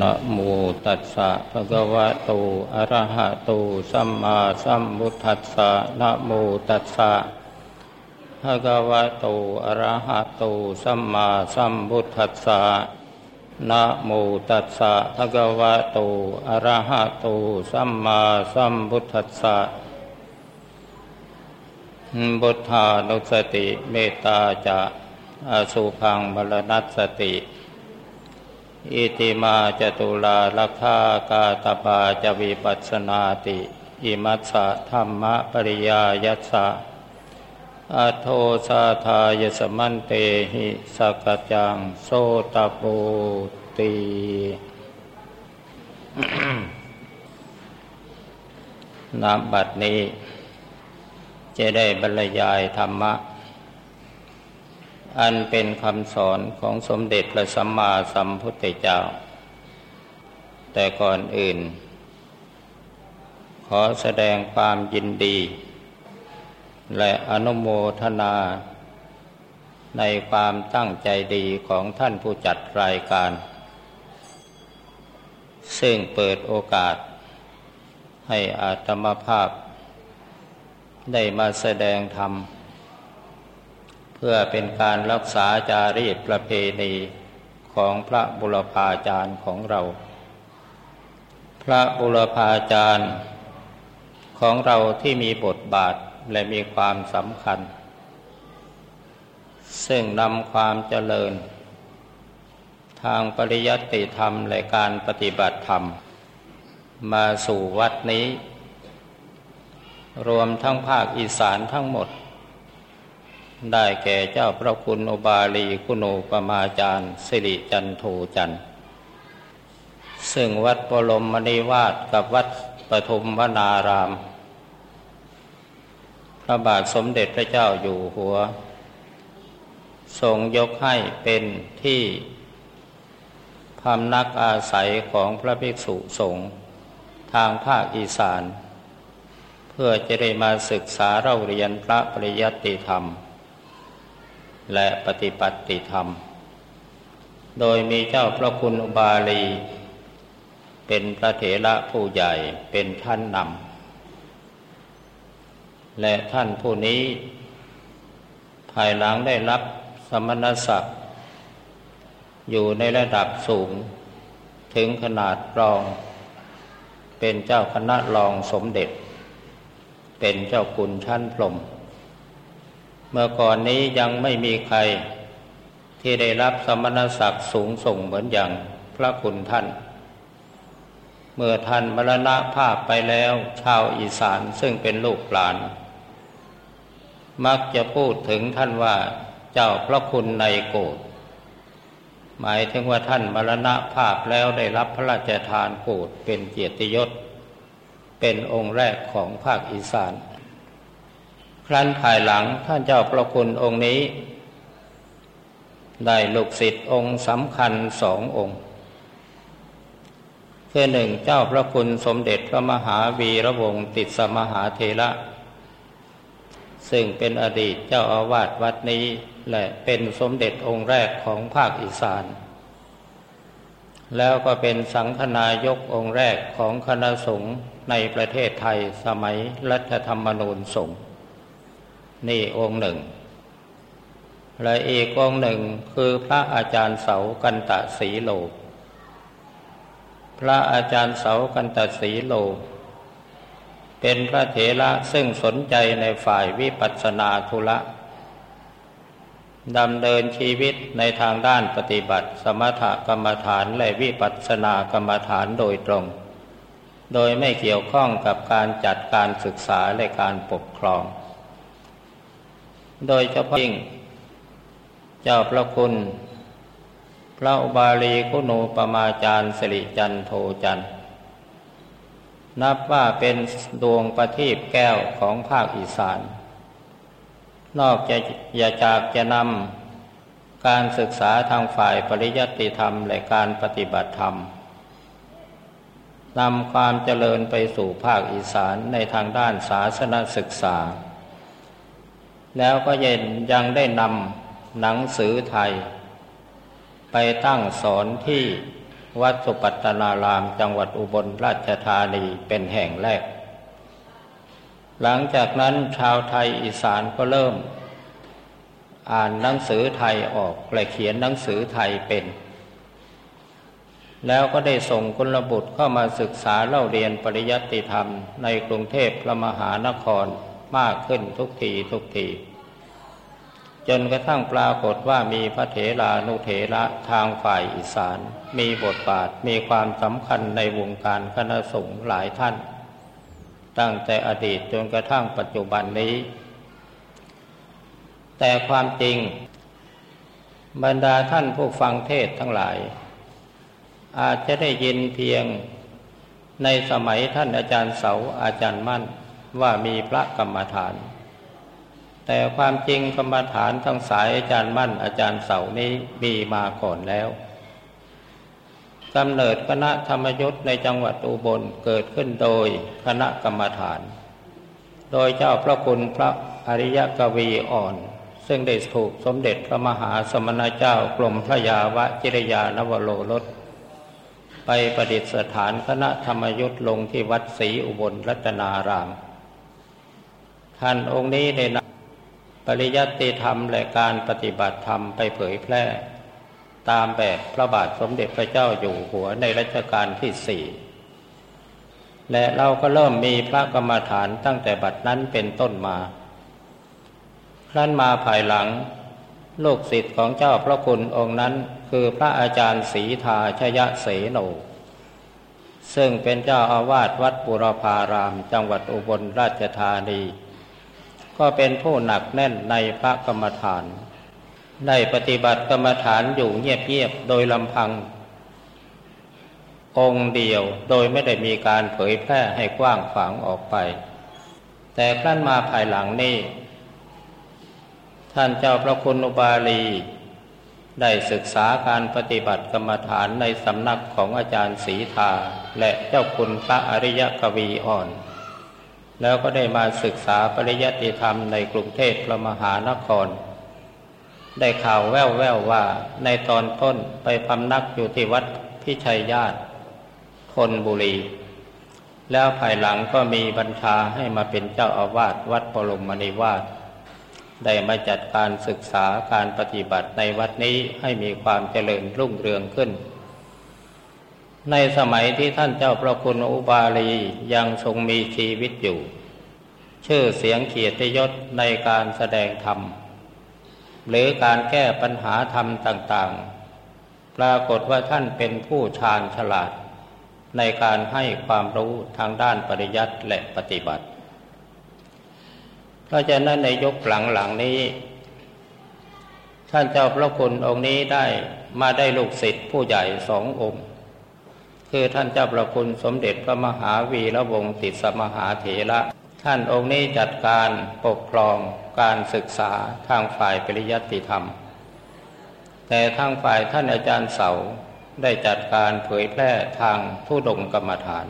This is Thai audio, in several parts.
นะโมตัสสะภะคะวะโต อะระหะโต สัมมาสัมพุทธัสสะนะโมตัสสะภะคะวะโต อะระหะโต สัมมาสัมพุทธัสสะนะโมตัสสะภะคะวะโต อะระหะโต สัมมาสัมพุทธัสสะบุทธานุสติ เมตตาจะอสุพังบรนัสติ อิติมาจตุลาลักขากาตปาจวิปัสนาติ อิมัสสะธรรมปริยายัสสะอโทสาทายสมันเตหิสกจังโสตปูตีนาบัดนี้ จะได้บรรยายธรรมะ อันเป็นคำสอนของสมเด็จพระสัมมาสัมพุทธเจ้า แต่ก่อนอื่น ขอแสดงความยินดี และอนุโมทนา ในความตั้งใจดีของท่านผู้จัดรายการ ซึ่งเปิดโอกาส ให้อาตมภาพ ได้มาแสดงธรรม เพื่อเป็นการรักษาจารีตประเพณีของพระบุรพาจารย์ของเรา พระบุรพาจารย์ของเราที่มีบทบาทและมีความสำคัญ ซึ่งนำความเจริญ ทางปริยัติธรรมและการปฏิบัติธรรม มาสู่วัดนี้ รวมทั้งภาคอีสานทั้งหมด ได้แก่เจ้าพระคุณอบาลีคุณูปมาจารย์สิริจันโทจัน ซึ่งวัดปรมมณีวาดกับวัดปฐุมวนาราม พระบาทสมเด็จพระเจ้าอยู่หัว ทรงยกให้เป็นที่พำนักอาศัยของพระภิกษุสงฆ์ทางภาคอีสาน เพื่อจะได้มาศึกษาเราเรียนพระปริยัติธรรม และปฏิปัติธรรม โดยมีเจ้าพระคุณอุบาลี เป็นพระเถระผู้ใหญ่เป็นท่านนำ และท่านผู้นี้ ภายหลังได้รับสมณศักดิ์อยู่ในระดับสูง ถึงขนาดรอง เป็นเจ้าคณะรองสมเด็จ เป็นเจ้าคุณชั้นพรม เมื่อก่อนนี้ยังไม่มีใคร ที่ได้รับสมณศักดิ์สูงส่งเหมือนอย่างพระคุณท่าน เมื่อท่านมรณภาพไปแล้วชาวอีสานซึ่งเป็นลูกหลาน มักจะพูดถึงท่านว่าเจ้าพระคุณในโกดหมายถึงว่าท่านมรณภาพแล้วได้รับพระราชทานโกดเป็นเกียรติยศ เป็นองค์แรกของภาคอีสาน ครั้นภายหลังท่านเจ้าประคุณองค์นี้ ได้ลูกศิษย์องค์สำคัญสององค์คือหนึ่งเจ้าพระคุณสมเด็จพระมหาวีระวงศ์ติดสมหาเทระ ซึ่งเป็นอดีตเจ้าอาวาสวัดนี้และเป็นสมเด็จองค์แรกของภาคอีสาน แล้วก็เป็นสังฆนายกองค์แรกของคณะสงฆ์ในประเทศไทยสมัยรัฐธรรมนูญสงฆ์ นี่องค์หนึ่ง และอีกองค์หนึ่งคือพระอาจารย์เสากันตะสีโลพระอาจารย์เสากันตะสีโล เป็นพระเถระซึ่งสนใจในฝ่ายวิปัสสนาธุระดำเนินชีวิตในทางด้านปฏิบัติ สมถกรรมฐานและวิปัสสนากรรมฐานโดยตรง โดยไม่เกี่ยวข้องกับการจัดการศึกษาและการปกครอง โดยเฉพาะยิ่ง เจ้าพระคุณ พระอุบาลีคุโนปมาจารย์สิริจันโทจัน นับว่าเป็นดวงประทีปแก้วของภาคอีสาน นอกจากอย่าจากจะนำการศึกษาทางฝ่ายปริยัติธรรมและการปฏิบัติธรรมนำความเจริญไปสู่ภาคอีสานในทางด้านศาสนศึกษา แล้วก็ยังยังได้นำหนังสือไทย ไปตั้งสอนที่วัดสุปัตตนารามจังหวัดอุบลราชธานีเป็นแห่งแรก หลังจากนั้นชาวไทยอีสานก็เริ่ม อ่านหนังสือไทยออกและเขียนหนังสือไทยเป็น แล้วก็ได้ส่งกุลบุตรเข้ามาศึกษาเล่าเรียนปริยัติธรรมในกรุงเทพพระมหานครมากขึ้นทุกทีทุกที จนกระทั่งปรากฏว่ามีพระเถรานุเถระทางฝ่ายอีสาน มีบทบาทมีความสำคัญในวงการคณะสงฆ์หลายท่าน ตั้งแต่อดีตจนกระทั่งปัจจุบันนี้ แต่ความจริง บรรดาท่านผู้ฟังเทศทั้งหลาย อาจจะได้ยินเพียงในสมัยท่านอาจารย์เสาอาจารย์มั่นว่ามีพระกรรมฐาน แต่ความจริงกรรมฐานทั้งสายอาจารย์มั่นอาจารย์เสานี้มีมาก่อนแล้วกำเนิดคณะธรรมยุทธ์ในจังหวัดอุบลเกิดขึ้นโดยคณะกรรมฐาน โดยเจ้าพระคุณพระอริยกวีอ่อน ซึ่งได้ถูกสมเด็จพระมหาสมณเจ้ากรมพระยาวะจิรยานวโรรสไปประดิษฐานคณะธรรมยุทธ์ลงที่วัดศรีอุบลรัตนาราม ท่านองค์นี้ได้น ปริยัติธรรมและการปฏิบัติธรรมไปเผยแพร่ ตามแบบพระบาทสมเด็จพระเจ้าอยู่หัวในรัชกาลที่สี่และเราก็เริ่มมีพระกรรมฐานตั้งแต่บัดนั้นเป็นต้นมา ครั้นมาภายหลัง ลูกศิษย์ของเจ้าพระคุณองค์นั้นคือพระอาจารย์ศรีทาชยะเสโนซึ่งเป็นเจ้าอาวาสวัดปุรพารามจังหวัดอุบลราชธานี ก็เป็นผู้หนักแน่นในพระกรรมฐาน ได้ปฏิบัติกรรมฐานอยู่เงียบๆโดยลำพัง องค์เดียวโดยไม่ได้มีการเผยแพร่ให้กว้างขวางออกไป แต่ครั้นมาภายหลังนี้ ท่านเจ้าพระคุณอุบาลี ได้ศึกษาการปฏิบัติกรรมฐานในสำนักของอาจารย์ศรีทาและเจ้าคุณพระอริยกวีอ่อน แล้วก็ได้มาศึกษาปริยัติธรรมในกรุงเทพพระมหานคร ได้ข่าวแว่วแววว่าในตอนต้นไปพำนักอยู่ที่วัดพิชัยญาติพลบุรี แล้วภายหลังก็มีบัญชาให้มาเป็นเจ้าอาวาสวัดปรมณีวาสได้มาจัดการศึกษาการปฏิบัติในวัดนี้ให้มีความเจริญรุ่งเรืองขึ้น ในสมัยที่ท่านเจ้าพระคุณอุบาลียังทรงมีชีวิตอยู่ ชื่อเสียงเกียรติยศในการแสดงธรรม หรือการแก้ปัญหาธรรมต่างๆ ปรากฏว่าท่านเป็นผู้ชาญฉลาด ในการให้ความรู้ทางด้านปริยัติและปฏิบัติ เพราะฉะนั้นในยุคหลังๆนี้ ท่านเจ้าพระคุณองค์นี้ได้มาได้ลูกศิษย์ผู้ใหญ่สององค์ คือท่านเจ้าประคุณสมเด็จพระมหาวีระวงศ์ติสมหาเถระ ท่านองค์นี้จัดการปกครองการศึกษาทางฝ่ายปริยัติธรรม แต่ทางฝ่ายท่านอาจารย์เสาได้จัดการเผยแพร่ทางทุดงกรรมฐาน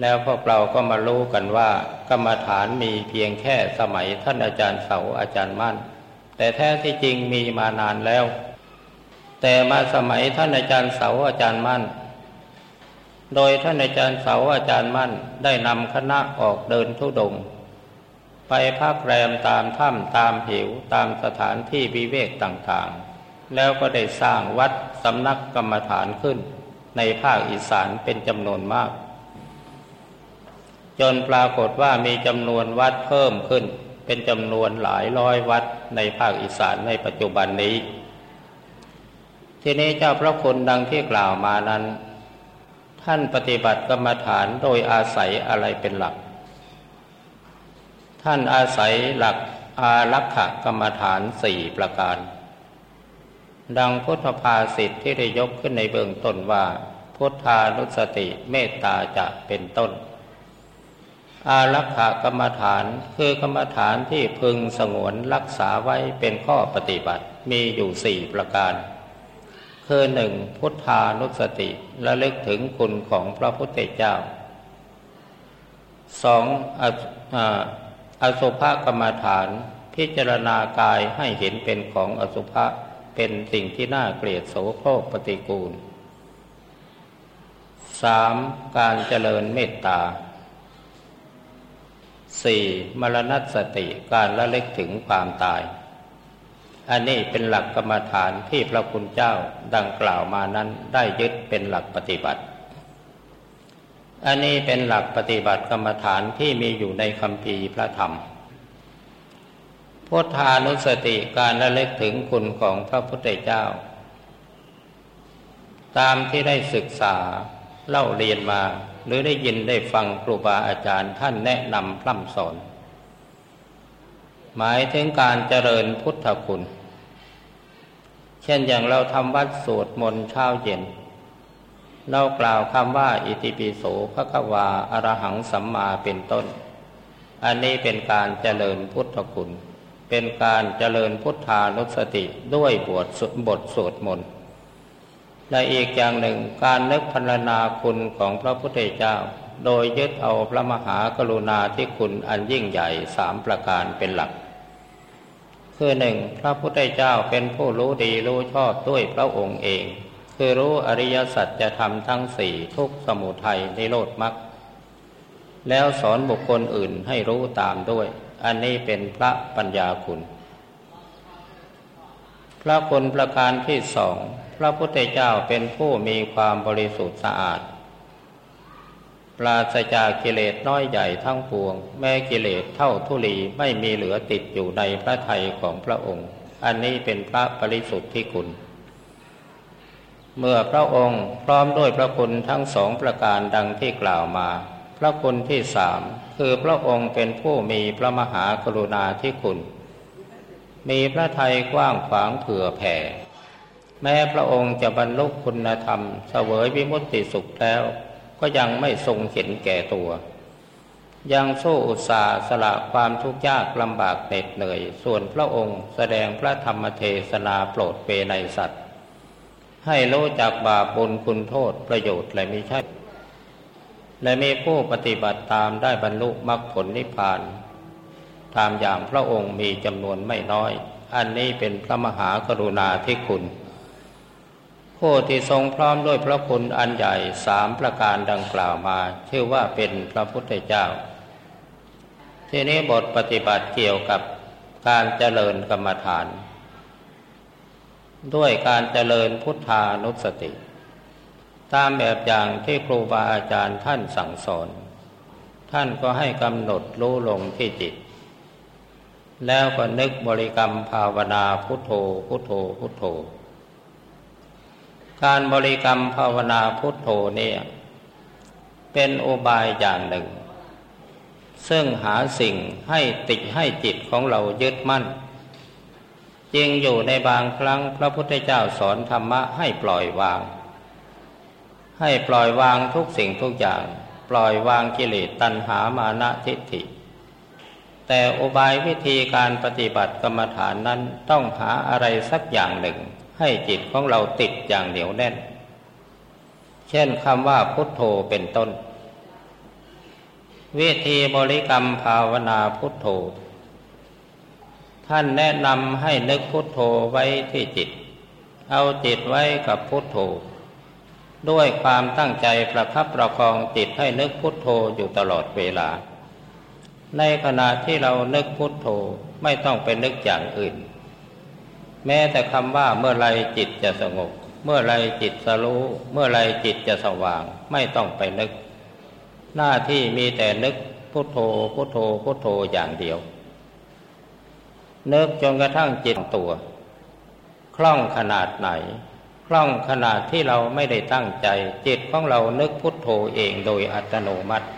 แล้วพวกเราก็มารู้กันว่า กรรมฐานมีเพียงแค่สมัยท่านอาจารย์เสาอาจารย์มั่น แต่แท้ที่จริงมีมานานแล้ว แต่มาสมัยท่านอาจารย์เสาอาจารย์มั่น โดยท่านอาจารย์เสาอาจารย์มั่นได้นำคณะออกเดินทุดง ไปพักแรมตามถ้ำตามเหวตามสถานที่วิเวกต่างๆ แล้วก็ได้สร้างวัดสำนักกรรมฐานขึ้น ในภาคอีสานเป็นจำนวนมาก จนปรากฏว่ามีจำนวนวัดเพิ่มขึ้น เป็นจำนวนหลายร้อยวัดในภาคอีสานในปัจจุบันนี้ ทีนี้เจ้าพระคุณดังที่กล่าวมานั้น ท่านปฏิบัติกรรมฐานโดยอาศัยอะไรเป็นหลัก ท่านอาศัยหลักอารักขกรรมฐานสี่ประการ ดังพุทธภาษิตที่ได้ยกขึ้นในเบื้องต้นว่า พุทธานุสติเมตตาจะเป็นต้น อารักขกรรมฐานคือกรรมฐานที่พึงสงวนรักษาไว้เป็นข้อปฏิบัติมีอยู่สี่ประการ คือหนึ่งพุทธานุสติระลึกถึงคุณของพระพุทธเจ้าสองอสุภกรรมฐาน พิจารณากายให้เห็นเป็นของอสุภะเป็นสิ่งที่น่าเกลียดโสโครกปฏิกูลสามการเจริญเมตตาสี่มรณสติการละเล็กถึงความตาย อันนี้เป็นหลักกรรมฐานที่พระคุณเจ้าดังกล่าวมานั้นได้ยึดเป็นหลักปฏิบัติ อันนี้เป็นหลักปฏิบัติกรรมฐานที่มีอยู่ในคำพีพระธรรมพุทธานุสติการละล็กถึงคุณของพระพุทธเจ้า ตามที่ได้ศึกษาเล่าเรียนมา หรือได้ยินได้ฟังครูบาอาจารย์ท่านแนะนำพร่ำสอน หมายถึงการเจริญพุทธคุณ เช่นอย่างเราทำวัดสวดมนต์เช้าเย็น เรากล่าวคำว่า อิติปิโสพระกวาอรหังสัมมาเป็นต้น อันนี้เป็นการเจริญพุทธคุณ เป็นการเจริญพุทธานุสติด้วยบทบทสวดมนต์และอีกอย่างหนึ่งการนึกพรรณนาคุณของพระพุทธเจ้า โดยยึดเอาพระมหากรุณาธิคุณอันยิ่งใหญ่สามประการเป็นหลัก คือหนึ่งพระพุทธเจ้าเป็นผู้รู้ดีรู้ชอบด้วยพระองค์เอง คือรู้อริยสัจจะทำทั้งสี่ทุกสมุทัยในโลดมรรคแล้วสอนบุคคลอื่นให้รู้ตามด้วย อันนี้เป็นพระปัญญาคุณ พระคุณประการที่สองพระพุทธเจ้าเป็นผู้มีความบริสุทธิ์สะอาด ปราศจากกิเลสน้อยใหญ่ทั้งปวง แม้กิเลสเท่าทุลีไม่มีเหลือติดอยู่ในพระทัยของพระองค์ อันนี้เป็นพระบริสุทธิ์ที่คุณ เมื่อพระองค์พร้อมด้วยพระคุณทั้งสองประการดังที่กล่าวมา พระคุณที่สามคือพระองค์เป็นผู้มีพระมหากรุณาธิคุณ มีพระทัยกว้างขวางเผื่อแผ่ แม้พระองค์จะบรรลุคุณธรรมเสวยวิมุตติสุขแล้ว ก็ยังไม่ทรงเห็นแก่ตัว ยังสู้อุตสาสละความทุกข์ยากลำบากเหน็ดเหนื่อย ส่วนพระองค์แสดงพระธรรมเทศนาโปรดเปในสัตว์ ให้รู้จักบาปบุญคุณโทษประโยชน์และมีใช่ และมีผู้ปฏิบัติตามได้บรรลุมรรคผลนิพพานตามอย่างพระองค์มีจำนวนไม่น้อย อันนี้เป็นพระมหากรุณาธิคุณ ผู้ที่ทรงพร้อมด้วยพระคุณอันใหญ่สามประการดังกล่าวมา ชื่อว่าเป็นพระพุทธเจ้า ทีนี้บทปฏิบัติเกี่ยวกับการเจริญกรรมฐาน ด้วยการเจริญพุทธานุสติ ตามแบบอย่างที่ครูบาอาจารย์ท่านสั่งสอน ท่านก็ให้กำหนดรู้ลงที่จิต แล้วก็นึกบริกรรมภาวนาพุทโธพุทโธพุทโธ การบริกรรมภาวนาพุทโธเนี่ย เป็นอุบายอย่างหนึ่ง ซึ่งหาสิ่งให้ติดให้จิตของเรายึดมั่นจริงอยู่ในบางครั้งพระพุทธเจ้าสอนธรรมะให้ปล่อยวาง ให้ปล่อยวางทุกสิ่งทุกอย่าง ปล่อยวางกิเลสตัณหามานะทิฏฐิ แต่อุบายวิธีการปฏิบัติกรรมฐานนั้นต้องหาอะไรสักอย่างหนึ่ง ให้จิตของเราติดอย่างเหนียวแน่น เช่นคำว่าพุทโธเป็นต้น วิธีบริกรรมภาวนาพุทโธ ท่านแนะนำให้นึกพุทโธไว้ที่จิต เอาจิตไว้กับพุทโธ ด้วยความตั้งใจประคับประคองจิตให้นึกพุทโธอยู่ตลอดเวลา ในขณะที่เรานึกพุทโธไม่ต้องไปนึกอย่างอื่น แม้แต่คำว่าเมื่อไรจิตจะสงบ เมื่อไรจิตสรู้ เมื่อไรจิตจะสว่าง ไม่ต้องไปนึก หน้าที่มีแต่นึกพุโทโธพุโทโธพุโทโธอย่างเดียว นึกจนกระทั่งจิตตัว คล่องขนาดไหน คล่องขนาดที่เราไม่ได้ตั้งใจ จิตของเรานึกพุทโธเองโดยอัตโนมัติ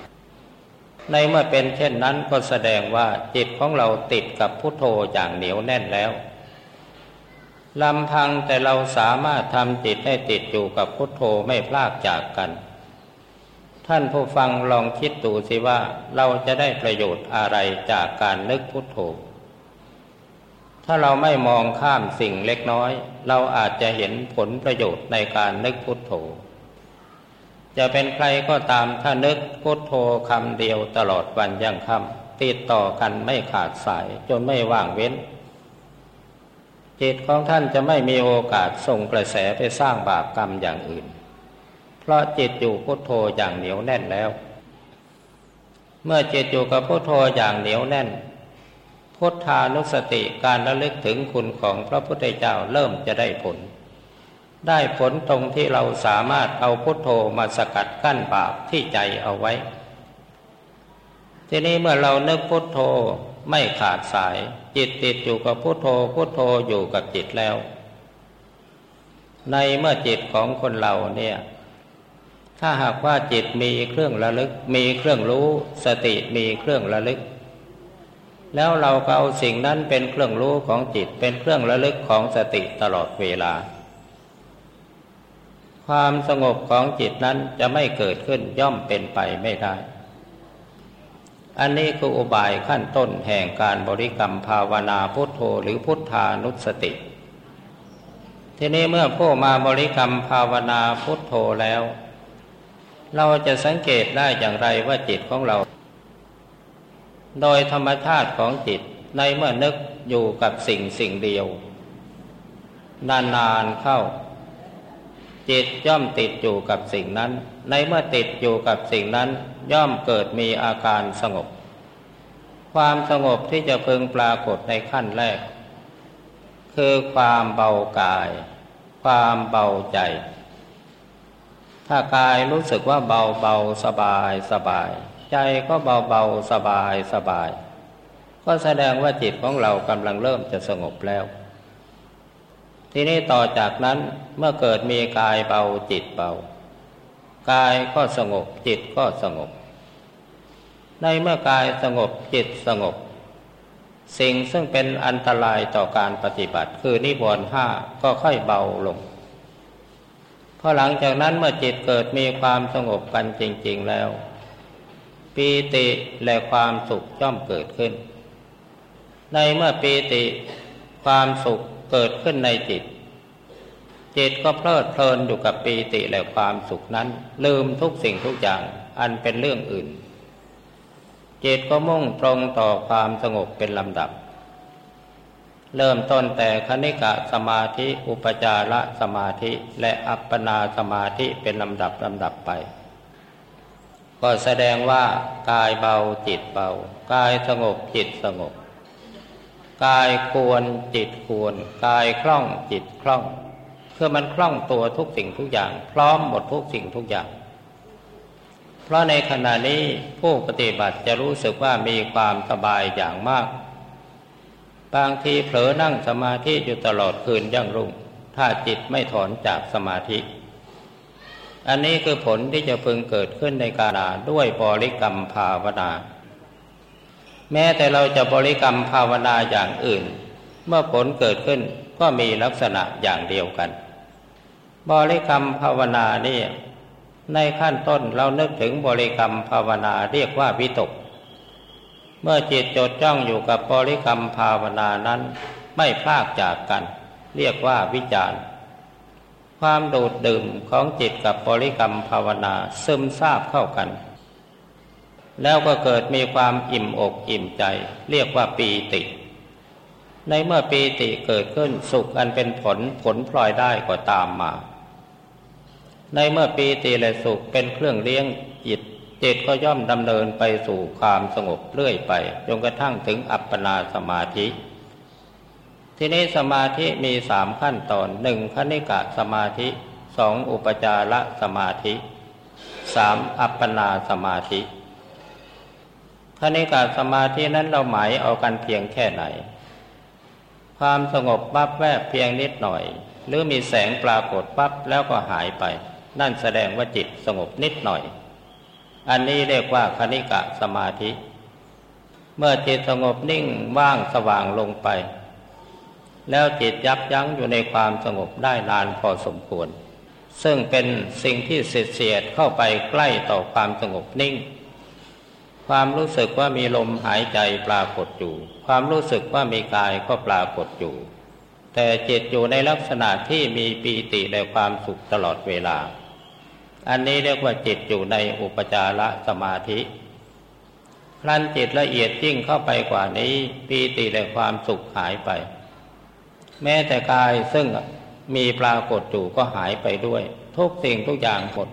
ในเมื่อเป็นเช่นนั้นก็แสดงว่าจิตของเราติดกับพุทโธอย่างเหนียวแน่นแล้ว ลำพังแต่เราสามารถทำจิตให้ติดอยู่กับพุทโธไม่พลากจากกัน ท่านผู้ฟังลองคิดดูสิว่าเราจะได้ประโยชน์อะไรจากการนึกพุทโธ ถ้าเราไม่มองข้ามสิ่งเล็กน้อย เราอาจจะเห็นผลประโยชน์ในการนึกพุทโธ จะเป็นใครก็ตามถ้านึกพุทโธคำเดียวตลอดวันยังค่ำติดต่อกันไม่ขาดสายจนไม่ว่างเว้น จิตของท่านจะไม่มีโอกาสส่งกระแสไปสร้างบาปกรรมอย่างอื่น เพราะจิตอยู่พุทโธอย่างเหนียวแน่นแล้ว เมื่อจิตอยู่กับพุทโธอย่างเหนียวแน่น พุทธานุสติการระลึกถึงคุณของพระพุทธเจ้าเริ่มจะได้ผล ได้ผลตรงที่เราสามารถเอาพุทโธมาสกัดกั้นบาปที่ใจเอาไว้ ทีนี้เมื่อเรานึกพุทโธไม่ขาดสาย จิตติดอยู่กับพุทโธพุทโธอยู่กับจิตแล้ว ในเมื่อจิตของคนเราเนี่ย ถ้าหากว่าจิตมีเครื่องระลึก มีเครื่องรู้ สติมีเครื่องระลึก แล้วเราก็เอาสิ่งนั้นเป็นเครื่องรู้ของจิตเป็นเครื่องระลึกของสติตลอดเวลา ความสงบของจิตนั้นจะไม่เกิดขึ้นย่อมเป็นไปไม่ได้ อันนี้คืออุบายขั้นต้นแห่งการบริกรรมภาวนาพุทโธหรือพุทธานุสติ ทีนี้เมื่อผู้มาบริกรรมภาวนาพุทโธแล้ว เราจะสังเกตได้อย่างไรว่าจิตของเรา โดยธรรมชาติของจิตในเมื่อนึกอยู่กับสิ่งสิ่งเดียว นานๆเข้า จิตย่อมติดอยู่กับสิ่งนั้น ในเมื่อติดอยู่กับสิ่งนั้น ย่อมเกิดมีอาการสงบ ความสงบที่จะพึงปรากฏในขั้นแรก คือความเบากาย ความเบาใจ ถ้ากายรู้สึกว่าเบาเบาสบายสบาย ใจก็เบาเบาสบายสบาย ก็แสดงว่าจิตของเรากำลังเริ่มจะสงบแล้ว ทีนี้ต่อจากนั้นเมื่อเกิดมีกายเบาจิตเบากายก็สงบจิตก็สงบ ในเมื่อกายสงบจิตสงบ สิ่งซึ่งเป็นอันตรายต่อการปฏิบัติ คือนิวรณ์ห้าก็ค่อยเบาลงพอหลังจากนั้นเมื่อจิตเกิดมีความสงบกันจริง ๆแล้วปีติและความสุขย่อมเกิดขึ้น ในเมื่อปีติ ความสุข เกิดขึ้นในจิต จิตก็เพลิดเพลินอยู่กับปีติและความสุขนั้น ลืมทุกสิ่งทุกอย่างอันเป็นเรื่องอื่น จิตก็มุ่งตรงต่อความสงบเป็นลำดับ เริ่มต้นแต่คณิกะสมาธิอุปจารสมาธิและอัปปนาสมาธิเป็นลำดับลำดับไปก็แสดงว่ากายเบาจิตเบากายสงบจิตสงบ กายควรจิตควรกายคล่องจิตคล่องคือมันคล่องตัวทุกสิ่งทุกอย่าง พร้อมหมดทุกสิ่งทุกอย่าง เพราะในขณะนี้ผู้ปฏิบัติจะรู้สึกว่ามีความสบายอย่างมาก บางทีเผลอนั่งสมาธิอยู่ตลอดคืนยั่งรุ่ง ถ้าจิตไม่ถอนจากสมาธิ อันนี้คือผลที่จะพึงเกิดขึ้นในการาด้วยบริกรรมภาวนา แม้แต่เราจะบริกรรมภาวนาอย่างอื่น เมื่อผลเกิดขึ้นก็มีลักษณะอย่างเดียวกัน บริกรรมภาวนานี่ในขั้นต้นเรานึกถึงบริกรรมภาวนาเรียกว่าวิตก เมื่อจิตจดจ้องอยู่กับบริกรรมภาวนานั้น ไม่พลากจากกัน เรียกว่าวิจารความดูดดื่มของจิตกับบริกรรมภาวนาซึมซาบเข้ากัน แล้วก็เกิดมีความอิ่มอกอิ่มใจ เรียกว่าปีติ ในเมื่อปีติเกิดขึ้นสุขอันเป็นผลผลพลอยได้ก็ตามมา ในเมื่อปีติและสุขเป็นเครื่องเลี้ยงจิตจิตก็ย่อมดำเนินไปสู่ความสงบเรื่อยไปจนกระทั่งถึงอัปปนาสมาธิ ทีนี้สมาธิมีสามขั้นตอนหนึ่งคณิกะสมาธิสองอุปจารสมาธิสามอัปปนาสมาธิ คณิกะสมาธินั้นเราหมายเอากันเพียงแค่ไหน ความสงบปั๊บแวบเพียงนิดหน่อย หรือมีแสงปรากฏปั๊บแล้วก็หายไป นั่นแสดงว่าจิตสงบนิดหน่อย อันนี้เรียกว่าคณิกะสมาธิ เมื่อจิตสงบนิ่งว่างสว่างลงไป แล้วจิตยับยั้งอยู่ในความสงบได้นานพอสมควร ซึ่งเป็นสิ่งที่เสียดเสียดเข้าไปใกล้ต่อความสงบนิ่ง ความรู้สึกว่ามีลมหายใจปรากฏอยู่ ความรู้สึกว่ามีกายก็ปรากฏอยู่ แต่จิตอยู่ในลักษณะที่มีปีติและความสุขตลอดเวลา อันนี้เรียกว่าจิตอยู่ในอุปจารสมาธิครั้นจิตละเอียดยิ่งเข้าไปกว่านี้ปีติและความสุขหายไป แม้แต่กายซึ่งมีปรากฏอยู่ก็หายไปด้วย ทุกสิ่งทุกอย่างหมด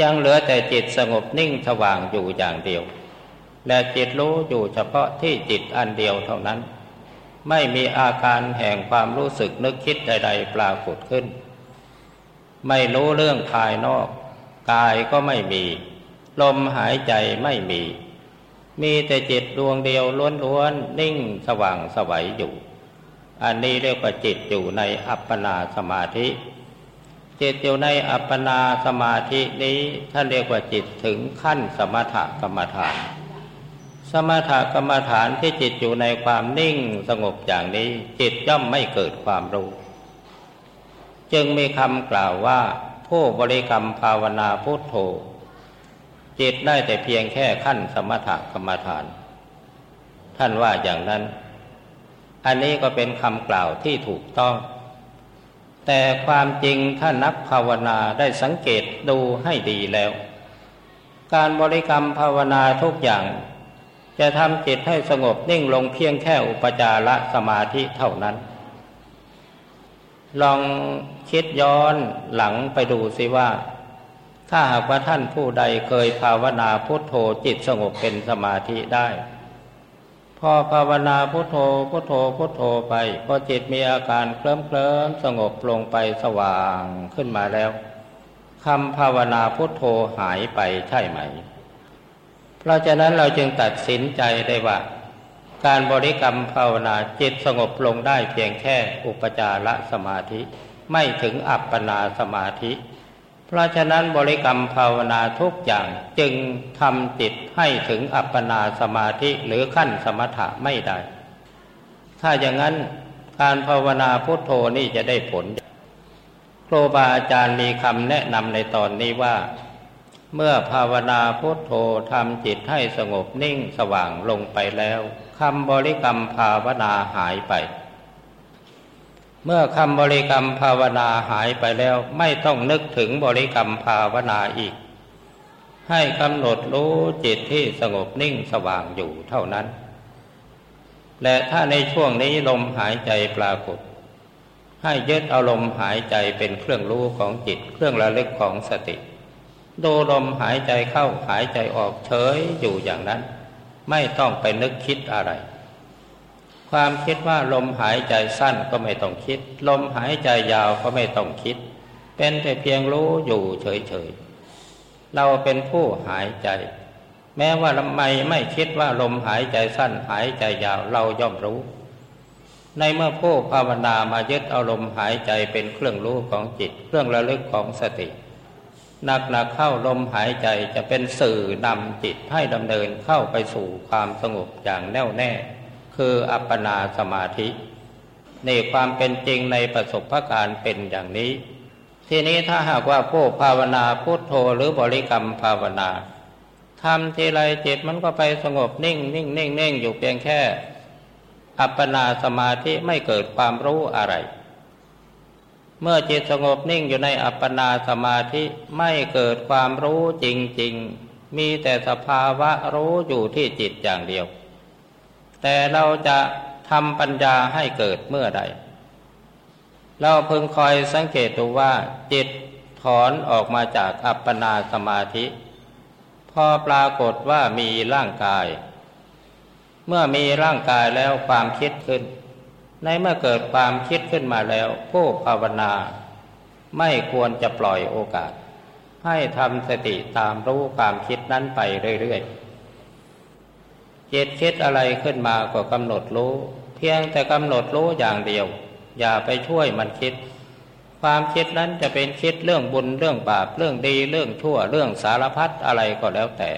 ยังเหลือแต่จิตสงบนิ่งสว่างอยู่อย่างเดียว และจิตรู้อยู่เฉพาะที่จิตอันเดียวเท่านั้น ไม่มีอาการแห่งความรู้สึกนึกคิดใด ๆ ปรากฏขึ้น ไม่รู้เรื่องภายนอก กายก็ไม่มี ลมหายใจไม่มี มีแต่จิตดวงเดียวล้วนๆนิ่งสว่างสวัยอยู่ อันนี้เรียกว่าจิตอยู่ในอัปปนาสมาธิ จิตอยู่ในอัปปนาสมาธินี้ท่านเรียกว่าจิตถึงขั้นสมถกรรมฐาน สมถกรรมฐานที่จิตอยู่ในความนิ่งสงบอย่างนี้ จิตย่อมไม่เกิดความรู้ จึงมีคำกล่าวว่าผู้บริกรรมภาวนาพุทโธ จิตได้แต่เพียงแค่ขั้นสมถกรรมฐาน ท่านว่าอย่างนั้น อันนี้ก็เป็นคำกล่าวที่ถูกต้อง แต่ความจริงถ้านักภาวนาได้สังเกตดูให้ดีแล้ว การบริกรรมภาวนาทุกอย่าง จะทำจิตให้สงบนิ่งลงเพียงแค่อุปจารสมาธิเท่านั้น ลองคิดย้อนหลังไปดูสิว่า ถ้าหากว่าท่านผู้ใดเคยภาวนาพุทโธจิตสงบเป็นสมาธิได้ พอภาวนาพุโทโธพุโทโธพุโทโธไป พอจิตมีอาการเคลิ้มเคลิ้มสงบลงไปสว่างขึ้นมาแล้วคำภาวนาพุโทโธหายไปใช่ไหม เพราะฉะนั้นเราจึงตัดสินใจได้ว่า การบริกรรมภาวนาจิตสงบลงได้เพียงแค่อุปจารสมาธิ ไม่ถึงอัปปนาสมาธิ เพราะฉะนั้นบริกรรมภาวนาทุกอย่างจึงทำจิตให้ถึงอัปปนาสมาธิหรือขั้นสมถะไม่ได้ ถ้าอย่างนั้นการภาวนาพุทโธนี่จะได้ผล ครูบาอาจารย์มีคำแนะนำในตอนนี้ว่า เมื่อภาวนาพุทโธทำจิตให้สงบนิ่งสว่างลงไปแล้วคำบริกรรมภาวนาหายไป เมื่อคำบริกรรมภาวนาหายไปแล้วไม่ต้องนึกถึงบริกรรมภาวนาอีก ให้กำหนดรู้จิตที่สงบนิ่งสว่างอยู่เท่านั้น และถ้าในช่วงนี้ลมหายใจปรากฏ ให้ยึดอาลมณ์หายใจเป็นเครื่องรู้ของจิตเครื่องระลึกของสติ ดูลมหายใจเข้าหายใจออกเฉยอยู่อย่างนั้น ไม่ต้องไปนึกคิดอะไร ความคิดว่าลมหายใจสั้นก็ไม่ต้องคิด ลมหายใจยาวก็ไม่ต้องคิด เป็นแต่เพียงรู้อยู่เฉยๆ เราเป็นผู้หายใจ แม้ว่าทำไมไม่คิดว่าลมหายใจสั้นหายใจยาวเราย่อมรู้ ในเมื่อผู้ภาวนามายึดเอาลมหายใจเป็นเครื่องรู้ของจิต เครื่องระลึกของสติหนักๆเข้าลมหายใจจะเป็นสื่อนำจิตให้ดำเนินเข้าไปสู่ความสงบอย่างแน่วแน่ คืออัปปนาสมาธิในความเป็นจริงในประสบการณ์เป็นอย่างนี้ ทีนี้ถ้าหากว่าผู้ภาวนาพุทโธหรือบริกรรมภาวนาทำทีไรจิตมันก็ไปสงบนิ่งนิ่งนิ่งนิ่งอยู่เพียงแค่ อัปปนาสมาธิไม่เกิดความรู้อะไร เมื่อจิตสงบนิ่งอยู่ในอัปปนาสมาธิไม่เกิดความรู้จริง ๆ มีแต่สภาวะรู้อยู่ที่จิตอย่างเดียว แต่เราจะทำปัญญาให้เกิดเมื่อใด เราพึงคอยสังเกตดูว่า จิตถอนออกมาจากอัปปนาสมาธิ พอปรากฏว่ามีร่างกาย เมื่อมีร่างกายแล้วความคิดขึ้น ในเมื่อเกิดความคิดขึ้นมาแล้ว ผู้ภาวนา ไม่ควรจะปล่อยโอกาส ให้ทำสติตามรู้ความคิดนั้นไปเรื่อยๆ จิตคิดอะไรขึ้นมาก็กำหนดรู้ เพียงแต่กำหนดรู้อย่างเดียว อย่าไปช่วยมันคิด ความคิดนั้นจะเป็นคิดเรื่องบุญเรื่องบาปเรื่องดีเรื่องชั่วเรื่องสารพัดอะไรก็แล้วแต่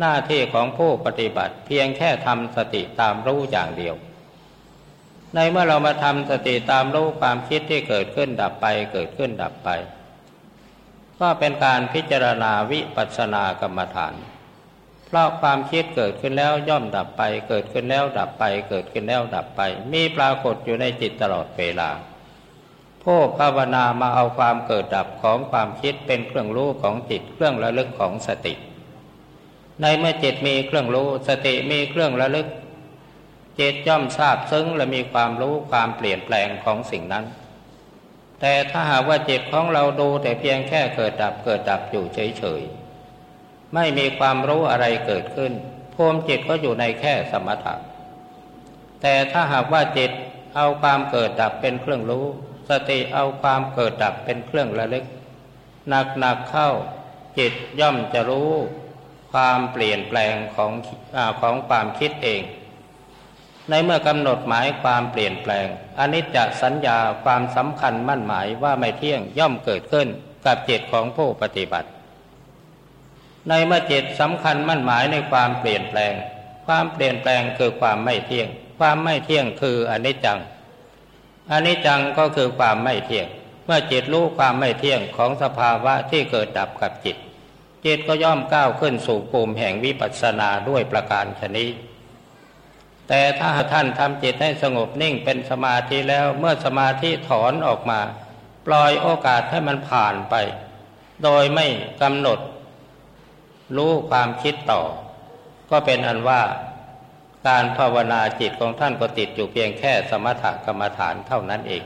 หน้าที่ของผู้ปฏิบัติ เพียงแค่ทำสติตามรู้อย่างเดียว ในเมื่อเรามาทำสติตามรู้ความคิดที่เกิดขึ้นดับไปเกิดขึ้นดับไป ก็เป็นการพิจารณาวิปัสสนากรรมฐาน เพราะความคิดเกิดขึ้นแล้วย่อมดับไป เกิดขึ้นแล้วดับไป เกิดขึ้นแล้วดับไป มีปรากฏอยู่ในจิตตลอดเวลาผู้ภาวนามาเอาความเกิดดับของความคิดเป็นเครื่องรู้ของจิตเครื่องระลึกของสติ ในเมื่อจิตมีเครื่องรู้สติมีเครื่องระลึกจิตย่อมทราบซึ้งและมีความรู้ความเปลี่ยนแปลงของสิ่งนั้น แต่ถ้าหากว่าจิตของเราดูแต่เพียงแค่เกิดดับเกิดดับอยู่เฉยๆ ไม่มีความรู้อะไรเกิดขึ้นภูมิจิตก็อยู่ในแค่สมถะแต่ถ้าหากว่าจิตเอาความเกิดดับเป็นเครื่องรู้ สติเอาความเกิดดับเป็นเครื่องระลึกหนักๆเข้า จิตย่อมจะรู้ ความเปลี่ยนแปลงของอของความคิดเอง ในเมื่อกำหนดหมายความเปลี่ยนแปลงอนิจจสัญญาความสำคัญมั่นหมายว่าไม่เที่ยงย่อมเกิดขึ้นกับจิตของผู้ปฏิบัติ ในเมื่อจิตสำคัญมั่นหมายในความเปลี่ยนแปลง ความเปลี่ยนแปลงคือความไม่เที่ยง ความไม่เที่ยงคืออนิจจังอนิจจังก็คือความไม่เที่ยง เมื่อจิตรู้ความไม่เที่ยงของสภาวะที่เกิดดับกับจิต จิตก็ย่อมก้าวขึ้นสู่ภูมิแห่งวิปัสสนาด้วยประการชนิดแต่ถ้าท่านทำจิตให้สงบนิ่งเป็นสมาธิแล้วเมื่อสมาธิถอนออกมา ปล่อยโอกาสให้มันผ่านไป โดยไม่กำหนด รู้ความคิดต่อ ก็เป็นอันว่าการภาวนาจิตของท่านก็ติดอยู่เพียงแค่สมถกรรมฐานเท่านั้นเอง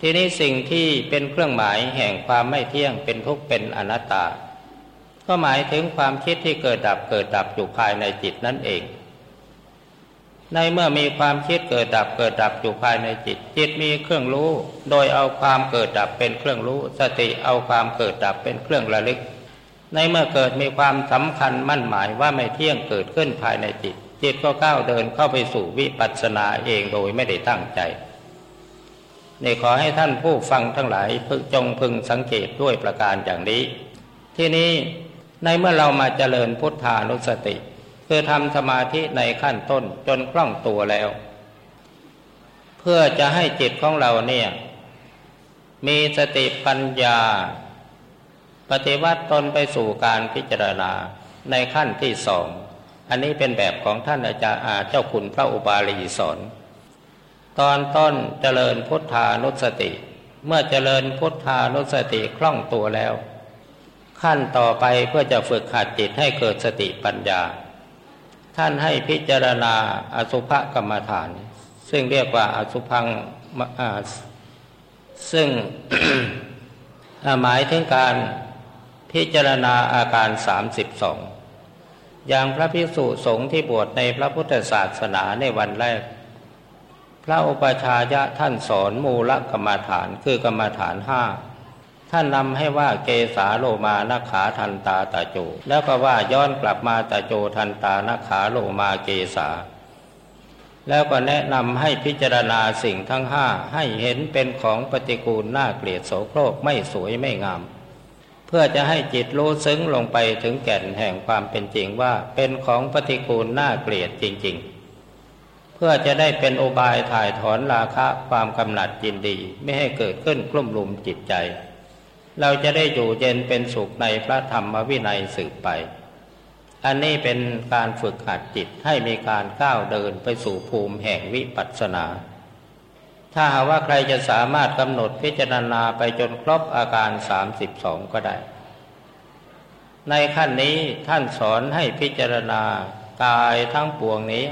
ทีนี้สิ่งที่เป็นเครื่องหมายแห่งความไม่เที่ยงเป็นทุกข์เป็นอนัตตา ก็หมายถึงความคิดที่เกิดดับเกิดดับอยู่ภายในจิตนั่นเอง ในเมื่อมีความคิดเกิดดับเกิดดับอยู่ภายในจิต จิตมีเครื่องรู้ โดยเอาความเกิดดับเป็นเครื่องรู้ สติเอาความเกิดดับเป็นเครื่องระลึก ในเมื่อเกิดมีความสำคัญมั่นหมายว่าไม่เที่ยงเกิดขึ้นภายในจิต จิตก็ก้าวเดินเข้าไปสู่วิปัสสนาเองโดยไม่ได้ตั้งใจนี่ขอให้ท่านผู้ฟังทั้งหลายพึงจงพึงสังเกตด้วยประการอย่างนี้ ที่นี้ในเมื่อเรามาเจริญพุทธานุสติ คือทำสมาธิในขั้นต้นจนคล่องตัวแล้ว เพื่อจะให้จิตของเราเนี่ย มีสติปัญญา ปฏิวัติตนไปสู่การพิจารณาในขั้นที่สอง อันนี้เป็นแบบของท่านอาจารย์เจ้าคุณพระอุบาลีสอน ตอนต้นเจริญพุทธานุสติ เมื่อเจริญพุทธานุสติคล่องตัวแล้ว ขั้นต่อไปเพื่อจะฝึกหัดจิตให้เกิดสติปัญญา ท่านให้พิจารณาอสุภกรรมฐาน ซึ่งเรียกว่าอสุพังซึ่งหมายถึงการ พิจารณาอาการสามสิบสองอย่างพระภิกษุสงฆ์ที่บวชในพระพุทธศาสนาในวันแรก พระอุปชายะท่านสอนมูลกรรมฐานคือกรรมฐานห้าท่านนำให้ว่าเกสาโลมานาขาทันตาตาโจ แล้วก็ว่าย้อนกลับมาตาโจทันตานาขาโลมาเกสา แล้วก็แนะนำให้พิจารณาสิ่งทั้งห้าให้เห็นเป็นของปฏิกูลน่าเกลียดโสโครกไม่สวยไม่งาม เพื่อจะให้จิตรู้ซึ้งลงไปถึงแก่นแห่งความเป็นจริงว่าเป็นของปฏิกูลน่าเกลียดจริง ๆ เพื่อจะได้เป็นโอบายถ่ายถอนราคะความกำหนัดยินดี ไม่ให้เกิดขึ้นกลุ่มลุมจิตใจ เราจะได้อยู่เย็นเป็นสุขในพระธรรมวินัยสืบไป อันนี้เป็นการฝึกหัดจิตให้มีการก้าวเดินไปสู่ภูมิแห่งวิปัสสนา ถ้าหากว่าใครจะสามารถกำหนดพิจารณาไปจนครบอาการสามสิบสองก็ได้ ในขั้นนี้ท่านสอนให้พิจารณากายทั้งปวงนี้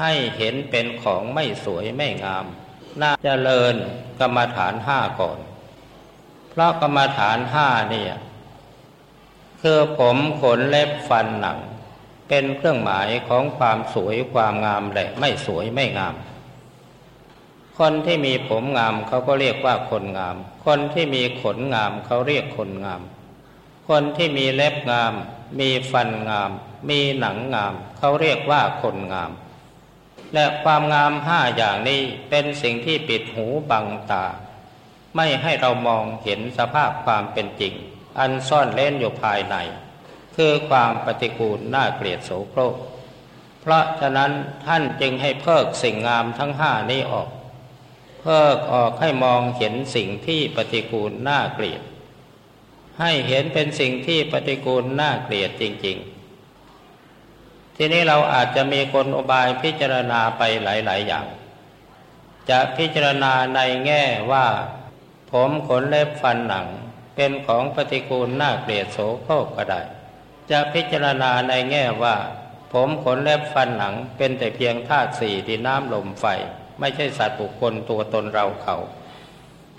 ให้เห็นเป็นของไม่สวยไม่งาม น่าจเจริญกรรมฐานห้าก่อน เพราะกรรมฐานห้าเนี่ยคือผมขนเล็บฟันหนัง เป็นเครื่องหมายของความสวยความงามและไม่สวยไม่งาม คนที่มีผมงามเขาก็เรียกว่าคนงาม คนที่มีขนงามเขาเรียกคนงาม คนที่มีเล็บงาม มีฟันงาม มีหนังงาม เขาเรียกว่าคนงาม และความงามห้าอย่างนี้เป็นสิ่งที่ปิดหูบังตา ไม่ให้เรามองเห็นสภาพความเป็นจริง อันซ่อนเล่นอยู่ภายใน คือความปฏิกูลน่าเกลียดโสโครก เพราะฉะนั้นท่านจึงให้เพิกสิ่งงามทั้งห้านี้ออก เพิกออกให้มองเห็นสิ่งที่ปฏิกูลน่าเกลียด ให้เห็นเป็นสิ่งที่ปฏิกูลน่าเกลียดจริง ๆ ทีนี้เราอาจจะมีคนอบายพิจารณาไปหลาย ๆ อย่าง จะพิจารณาในแง่ว่า ผมขนเล็บฟันหนัง เป็นของปฏิกูลน่าเกลียดโสโครกก็ได้ จะพิจารณาในแง่ว่า ผมขนเล็บฟันหนังเป็นแต่เพียงธาตุสี่ดินน้ำลมไฟ ไม่ใช่สัตว์บุคคลตัวตนเราเขา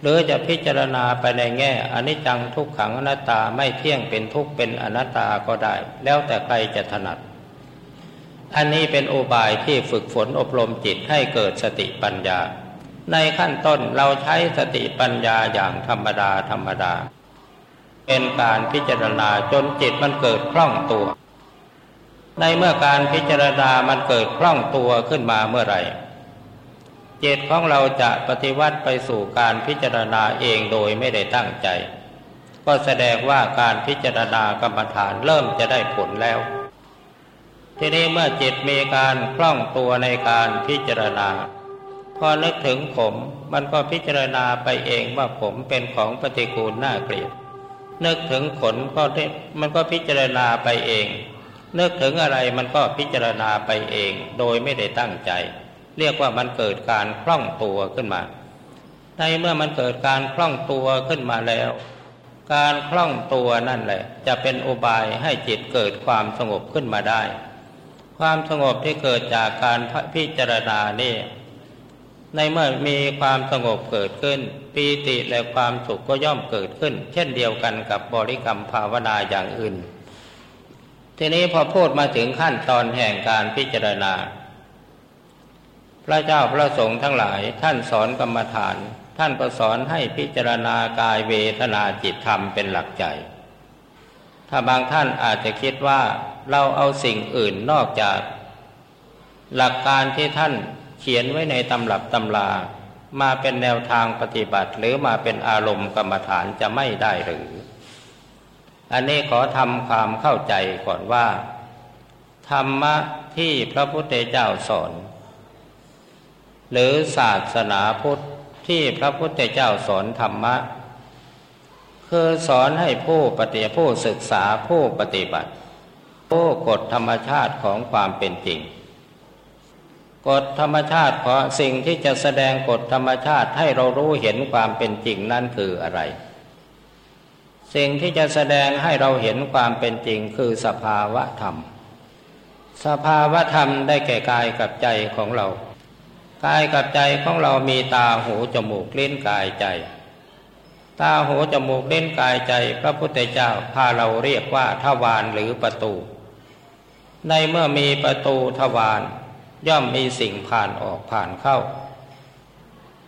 หรือจะพิจารณาไปในแง่อนิจจังทุกขังอนัตตาไม่เที่ยงเป็นทุกข์เป็นอนัตตาก็ได้ แล้วแต่ใครจะถนัด อันนี้เป็นโอบายที่ฝึกฝนอบรมจิตให้เกิดสติปัญญา ในขั้นต้นเราใช้สติปัญญาอย่างธรรมดาธรรมดา เป็นการพิจารณาจนจิตมันเกิดคล่องตัว ในเมื่อการพิจารณามันเกิดคล่องตัวขึ้นมาเมื่อไหร่ จิตของเราจะปฏิวัติไปสู่การพิจารณาเองโดยไม่ได้ตั้งใจ ก็แสดงว่าการพิจารณากรรมฐานเริ่มจะได้ผลแล้ว ทีนี้เมื่อจิตมีการคล่องตัวในการพิจารณา พอนึกถึงผมมันก็พิจารณาไปเองว่าผมเป็นของปฏิกูลน่าเกลียดนึกถึงขนก็มันก็พิจารณาไปเองนึกถึงอะไรมันก็พิจารณาไปเองโดยไม่ได้ตั้งใจ เรียกว่ามันเกิดการคล่องตัวขึ้นมา ในเมื่อมันเกิดการคล่องตัวขึ้นมาแล้ว การคล่องตัวนั่นแหละ จะเป็นอุบายให้จิตเกิดความสงบขึ้นมาได้ ความสงบที่เกิดจากการพิจารณานี่ในเมื่อมีความสงบเกิดขึ้นปีติและความสุขก็ย่อมเกิดขึ้น เช่นเดียวกันกับบริกรรมภาวนาอย่างอื่น ทีนี้พอพูดมาถึงขั้นตอนแห่งการพิจารณา พระเจ้าพระสงฆ์ทั้งหลายท่านสอนกรรมฐาน ท่านก็สอนให้พิจารณากายเวทนาจิตธรรมเป็นหลักใจ ถ้าบางท่านอาจจะคิดว่าเราเอาสิ่งอื่นนอกจาก หลักการที่ท่านเขียนไว้ในตำรับตำลามาเป็นแนวทางปฏิบัติหรือมาเป็นอารมณ์กรรมฐานจะไม่ได้หรือ อันนี้ขอทำความเข้าใจก่อนว่า ธรรมะที่พระพุทธเจ้าสอน หรือศาสนาพุทธที่พระพุทธเจ้าสอนธรรมะ คือสอนให้ผู้ปฏิผู้ศึกษาผู้ปฏิบัติ ผู้กฎธรรมชาติของความเป็นจริง กฎธรรมชาติของสิ่งที่จะแสดงกฎธรรมชาติให้เรารู้เห็นความเป็นจริงนั่นคืออะไร สิ่งที่จะแสดงให้เราเห็นความเป็นจริงคือสภาวะธรรม สภาวะธรรมได้แก่กายกับใจของเรา กายกับใจของเรามีตาหูจมูกลิ้นกายใจ ตาหูจมูกลิ้นกายใจ พระพุทธเจ้าพาเราเรียกว่าทวารหรือประตู ในเมื่อมีประตูทวารย่อมมีสิ่งผ่านออกผ่านเข้า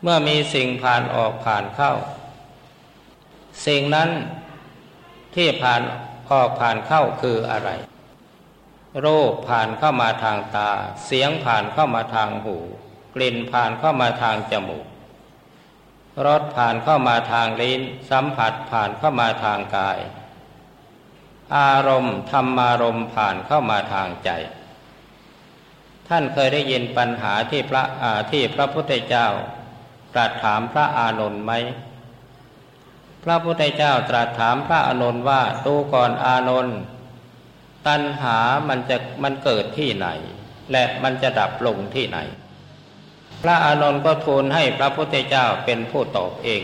เมื่อมีสิ่งผ่านออกผ่านเข้า สิ่งนั้นที่ผ่านออกผ่านเข้าคืออะไรโรูปผ่านเข้ามาทางตา เสียงผ่านเข้ามาทางหู กลิ่นผ่านเข้ามาทางจมูกรสผ่านเข้ามาทางลิ้น สัมผัสผ่านเข้ามาทางกาย อารมณ์ธรรมารมณ์ผ่านเข้ามาทางใจ ท่านเคยได้ยินปัญหาที่พระอาที่พระพุทธเจ้า ตรัสถามพระอานนท์ไหม พระพุทธเจ้าตรัสถามพระอานนท์ว่าดูก่อนอานนท์ตัณหามันจะมันเกิดที่ไหน และมันจะดับลงที่ไหน พระอานนท์ก็ทูลให้พระพุทธเจ้าเป็นผู้ตอบเอง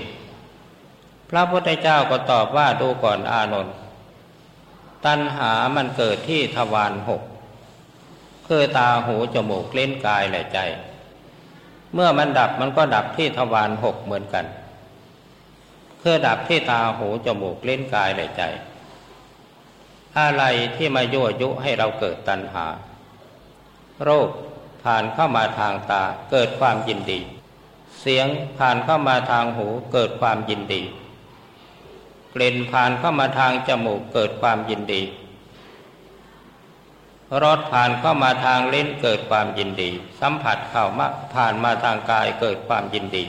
พระพุทธเจ้าก็ตอบว่าดูก่อนอานนท์ตัณหามันเกิดที่ทวารหกคือตาหูจมูกเล่นกายและใจ เมื่อมันดับมันก็ดับที่ทวารหกเหมือนกันคือดับที่ตาหูจมูกเล่นกายและใจ อะไรที่มายั่วยุให้เราเกิดตัณหา โรค ผ่านเข้ามาทางตาเกิดความยินดี เสียงผ่านเข้ามาทางหูเกิดความยินดี กลิ่นผ่านเข้ามาทางจมูกเกิดความยินดีรสผ่านเข้ามาทางลิ้นเกิดความยินดี สัมผัสเข้ามาผ่านมาทางกายเกิดความยินดี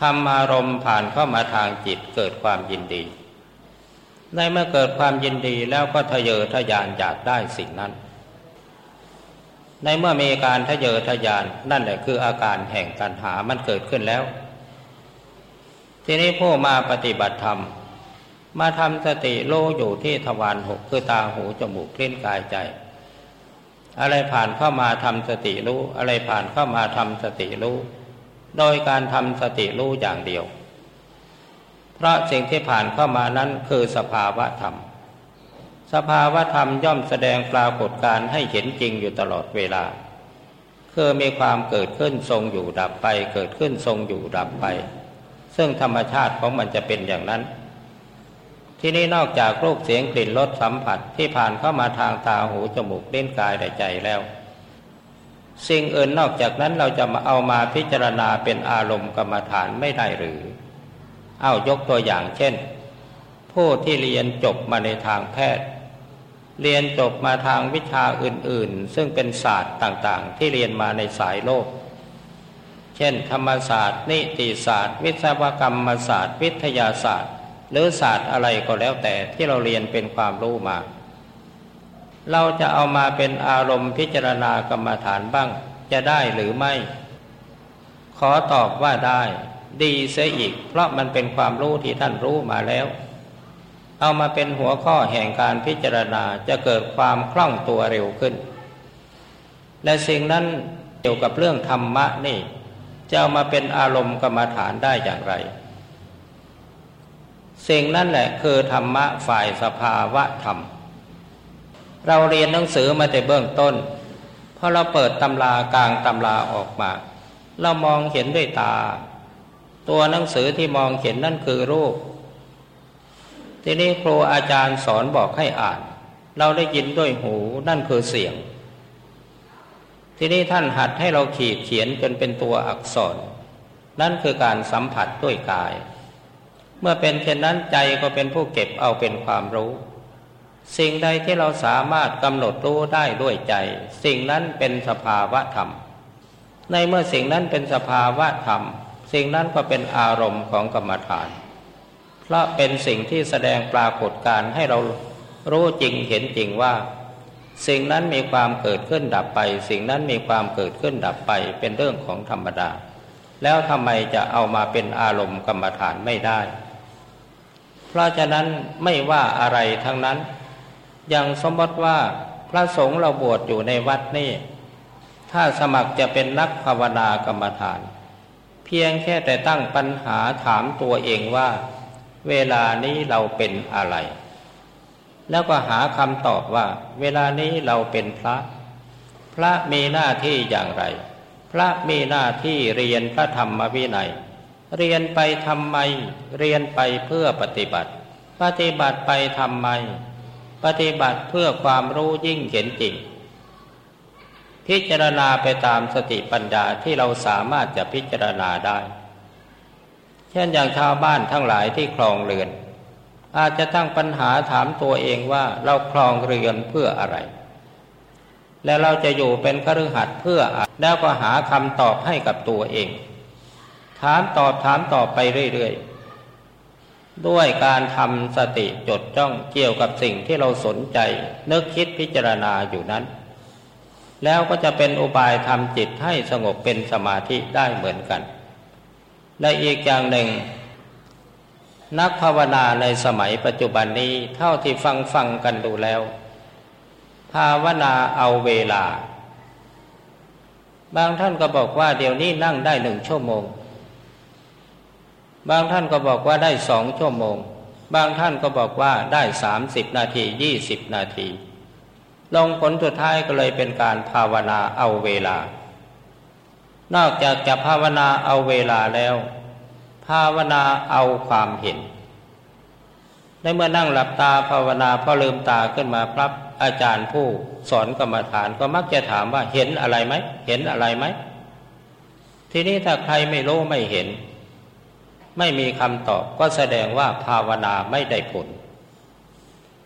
ธรรมอารมณ์ผ่านเข้ามาทางจิตเกิดความยินดีในเมื่อเกิดความยินดีแล้วก็ทะเยอทะยานอยากได้สิ่งนั้น ในเมื่อมีการทะเยอทะยาน นั่นแหละคืออาการแห่งตัณหามันเกิดขึ้นแล้ว ทีนี้ผู้มาปฏิบัติธรรม มาทำสติโลอยู่ที่ทวารหกคือตาหูจมูกเล่นกายใจ อะไรผ่านเข้ามาทำสติรู้ อะไรผ่านเข้ามาทำสติรู้ โดยการทำสติรู้อย่างเดียว เพราะสิ่งที่ผ่านเข้ามานั้นคือสภาวะธรรม สภาวธรรมย่อมแสดงปรากฏการให้เห็นจริงอยู่ตลอดเวลา คือมีความเกิดขึ้นทรงอยู่ดับไป เกิดขึ้นทรงอยู่ดับไป ซึ่งธรรมชาติของมันจะเป็นอย่างนั้น ที่นี้นอกจากรูปเสียงกลิ่นรสสัมผัสที่ผ่านเข้ามาทางตาหูจมูกเล่นกายและใจแล้ว สิ่งอื่นนอกจากนั้นเราจะมาเอามาพิจารณาเป็นอารมณ์กรรมฐานไม่ได้หรือ เอายกตัวอย่างเช่น ผู้ที่เรียนจบมาในทางแพทย์ เรียนจบมาทางวิชาอื่น ๆ ซึ่งเป็นศาสตร์ต่างๆ ที่เรียนมาในสายโลก เช่น ธรรมศาสตร์ นิติศาสตร์ วิศวกรรมศาสตร์ วิทยาศาสตร์ หรือศาสตร์อะไรก็แล้วแต่ที่เราเรียนเป็นความรู้มา เราจะเอามาเป็นอารมณ์พิจารณากรรมฐานบ้าง จะได้หรือไม่ ขอตอบว่าได้ ดีเสียอีก เพราะมันเป็นความรู้ที่ท่านรู้มาแล้ว เอามาเป็นหัวข้อแห่งการพิจารณาจะเกิดความคล่องตัวเร็วขึ้น และสิ่งนั้นเกี่ยวกับเรื่องธรรมะนี่จะเอามาเป็นอารมณ์กรรมฐานได้อย่างไร สิ่งนั่นแหละคือธรรมะฝ่ายสภาวะธรรม เราเรียนหนังสือมาแต่เบื้องต้นพอเราเปิดตำรากลางตำราออกมา เรามองเห็นด้วยตา ตัวหนังสือที่มองเห็นนั่นคือรูป ทีนี้ครูอาจารย์สอนบอกให้อ่าน เราได้ยินด้วยหูนั่นคือเสียง ทีนี้ท่านหัดให้เราขีดเขียนจนเป็นตัวอักษร นั่นคือการสัมผัสด้วยกาย เมื่อเป็นเช่นนั้นใจก็เป็นผู้เก็บเอาเป็นความรู้ สิ่งใดที่เราสามารถกำหนดรู้ได้ด้วยใจ สิ่งนั้นเป็นสภาวะธรรม ในเมื่อสิ่งนั้นเป็นสภาวะธรรม สิ่งนั้นก็เป็นอารมณ์ของกรรมฐานเพราะเป็นสิ่งที่แสดงปรากฏการให้เรารู้จริงเห็นจริงว่า สิ่งนั้นมีความเกิดขึ้นดับไป สิ่งนั้นมีความเกิดขึ้นดับไปเป็นเรื่องของธรรมดา แล้วทำไมจะเอามาเป็นอารมณ์กรรมฐานไม่ได้ เพราะฉะนั้นไม่ว่าอะไรทั้งนั้นย่างสมมติว่าพระสงฆ์เราบวชอยู่ในวัดนี่ ถ้าสมัครจะเป็นนักภาวนากรรมฐาน เพียงแค่แต่ตั้งปัญหาถามตัวเองว่า เวลานี้เราเป็นอะไร แล้วก็หาคำตอบว่า เวลานี้เราเป็นพระ พระมีหน้าที่อย่างไร พระมีหน้าที่เรียนพระธรรมวินัย เรียนไปทำไม เรียนไปเพื่อปฏิบัติ ปฏิบัติไปทำไม ปฏิบัติเพื่อความรู้ยิ่งเห็นจริง พิจารณาไปตามสติปัญญาที่เราสามารถจะพิจารณาได้ เช่นอย่างชาวบ้านทั้งหลายที่คลองเรือน อาจจะตั้งปัญหาถามตัวเองว่าเราครองเรือนเพื่ออะไร และเราจะอยู่เป็นคฤหัสถ์เพื่ออะไรแล้วก็หาคำตอบให้กับตัวเอง ถามตอบถามตอบไปเรื่อยๆ ด้วยการทำสติจดจ้องเกี่ยวกับสิ่งที่เราสนใจ นึกคิดพิจารณาอยู่นั้น แล้วก็จะเป็นอุบายทำจิตให้สงบเป็นสมาธิได้เหมือนกัน และอีกอย่างหนึ่ง นักภาวนาในสมัยปัจจุบันนี้เท่าที่ฟังฟังกันดูแล้ว ภาวนาเอาเวลา บางท่านก็บอกว่าเดี๋ยวนี้นั่งได้หนึ่งชั่วโมง บางท่านก็บอกว่าได้สองชั่วโมง บางท่านก็บอกว่าได้สามสิบนาทียี่สิบนาทีลงผลสุดท้ายก็เลยเป็นการภาวนาเอาเวลา นอกจากจะภาวนาเอาเวลาแล้ว ภาวนาเอาความเห็นในเมื่อนั่งหลับตาภาวนาพอลืมตาขึ้นมาครับอาจารย์ผู้สอนกรรมฐานก็มักจะถามว่าเห็นอะไรไหมเห็นอะไรไหมทีนี้ถ้าใครไม่รู้ไม่เห็น ไม่มีคำตอบก็แสดงว่าภาวนาไม่ได้ผล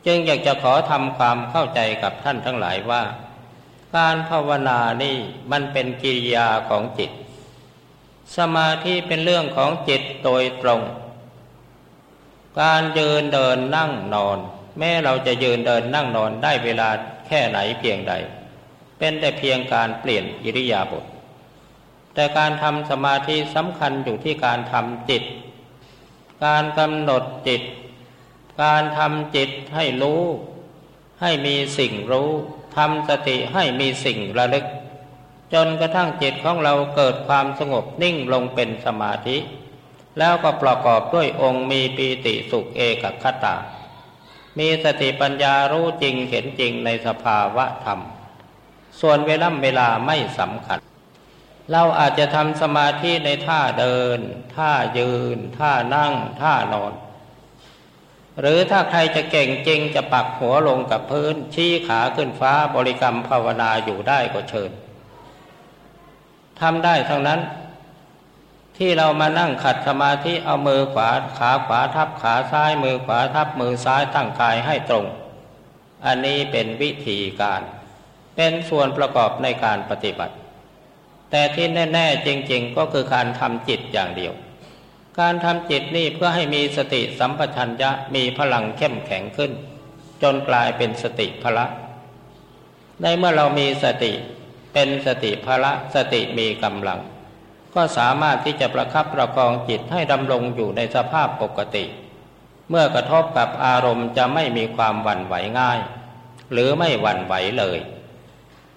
จึงอยากจะขอทำความเข้าใจกับท่านทั้งหลายว่า การภาวนานี่มันเป็นกิริยาของจิต สมาธิเป็นเรื่องของจิตโดยตรง การยืนเดินนั่งนอน แม้เราจะยืนเดินนั่งนอนได้เวลาแค่ไหนเพียงใด เป็นแต่เพียงการเปลี่ยนอิริยาบถแต่การทำสมาธิสำคัญอยู่ที่การทำจิต การกำหนดจิต การทำจิตให้รู้ ให้มีสิ่งรู้ ทำสติให้มีสิ่งระลึก จนกระทั่งจิตของเราเกิดความสงบนิ่งลงเป็นสมาธิ แล้วก็ประกอบด้วยองค์มีปีติสุขเอกคตา มีสติปัญญารู้จริงเห็นจริงในสภาวะธรรม ส่วนเวลาเวลาไม่สำคัญ เราอาจจะทำสมาธิในท่าเดิน ท่ายืน ท่านั่ง ท่านอน หรือถ้าใครจะเก่งจริงจะปักหัวลงกับพื้น ชี้ขาขึ้นฟ้าบริกรรมภาวนาอยู่ได้ก็เชิญทำได้ทั้งนั้น ที่เรามานั่งขัดสมาธิเอามือขวาขาขวาทับขาซ้ายมือขวาทับมือซ้ายตั้งกายให้ตรง อันนี้เป็นวิธีการ เป็นส่วนประกอบในการปฏิบัติ แต่ที่แน่ ๆ จริง ๆ ก็คือการทำจิตอย่างเดียว การทำจิตนี่เพื่อให้มีสติสัมปชัญญะมีพลังเข้มแข็งขึ้น จนกลายเป็นสติพละ ในเมื่อเรามีสติเป็นสติพละสติมีกำลัง ก็สามารถที่จะประคับประคองจิตให้ดำรงอยู่ในสภาพปกติ เมื่อกระทบกับอารมณ์จะไม่มีความหวั่นไหวง่าย หรือไม่หวั่นไหวเลย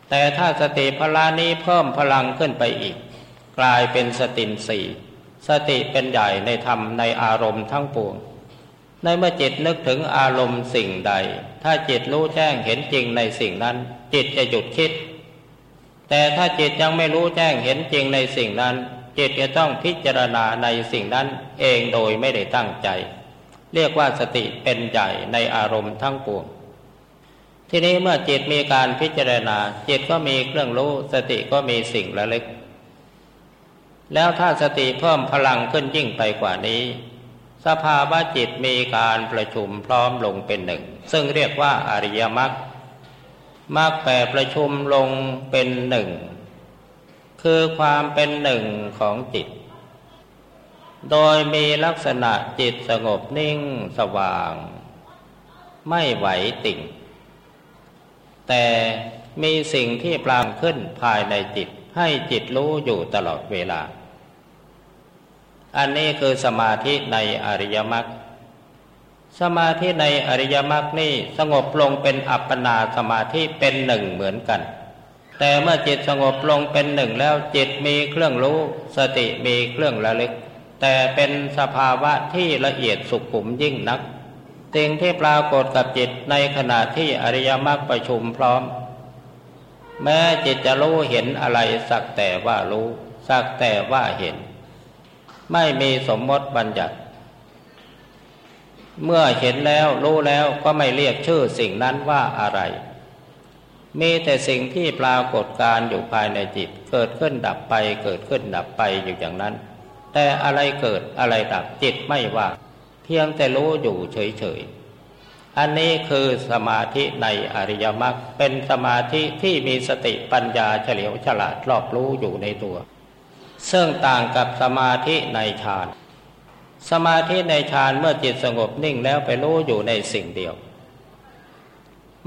แต่ถ้าสติพลานี้เพิ่มพลังขึ้นไปอีก กลายเป็นสตินสี่ สติเป็นใหญ่ในธรรมในอารมณ์ทั้งปวง ในเมื่อจิตนึกถึงอารมณ์สิ่งใด ถ้าจิตรู้แจ้งเห็นจริงในสิ่งนั้น จิตจะหยุดคิด แต่ถ้าจิตยังไม่รู้แจ้งเห็นจริงในสิ่งนั้น จิตจะต้องพิจารณาในสิ่งนั้นเองโดยไม่ได้ตั้งใจ เรียกว่าสติเป็นใหญ่ในอารมณ์ทั้งปวงทีนี้เมื่อจิตมีการพิจารณา จิตก็มีเครื่องรู้ สติก็มีสิ่งระลึก แล้วถ้าสติเพิ่มพลังขึ้นยิ่งไปกว่านี้ สภาวะจิตมีการประชุมพร้อมลงเป็นหนึ่ง ซึ่งเรียกว่าอริยมรรคมรรคแปดประชุมลงเป็นหนึ่ง คือความเป็นหนึ่งของจิต โดยมีลักษณะจิตสงบนิ่งสว่าง ไม่ไหวติ่ง แต่มีสิ่งที่ปรางขึ้นภายในจิตให้จิตรู้อยู่ตลอดเวลา อันนี้คือสมาธิในอริยมรรคสมาธิในอริยมรรคนี่สงบลงเป็นอัปปนาสมาธิเป็นหนึ่งเหมือนกัน แต่เมื่อจิตสงบลงเป็นหนึ่งแล้วจิตมีเครื่องรู้ สติมีเครื่องระลึก แต่เป็นสภาวะที่ละเอียดสุขุมยิ่งนักสิ่งที่ปรากฏกับจิตในขณะที่อริยมรรคประชุมพร้อม แม้จิตจะรู้เห็นอะไรสักแต่ว่ารู้ สักแต่ว่าเห็น ไม่มีสมมติบัญญัติ เมื่อเห็นแล้วรู้แล้วก็ไม่เรียกชื่อสิ่งนั้นว่าอะไร มีแต่สิ่งที่ปรากฏการอยู่ภายในจิต เกิดขึ้นดับไป เกิดขึ้นดับไปอยู่อย่างนั้น แต่อะไรเกิดอะไรดับจิตไม่ว่าเพียงแต่รู้อยู่เฉยๆ อันนี้คือสมาธิในอริยมรรคเป็นสมาธิที่มีสติปัญญาเฉลียวฉลาดรอบรู้อยู่ในตัว ซึ่งต่างกับสมาธิในฌาน สมาธิในฌานเมื่อจิตสงบนิ่งแล้วไปรู้อยู่ในสิ่งเดียว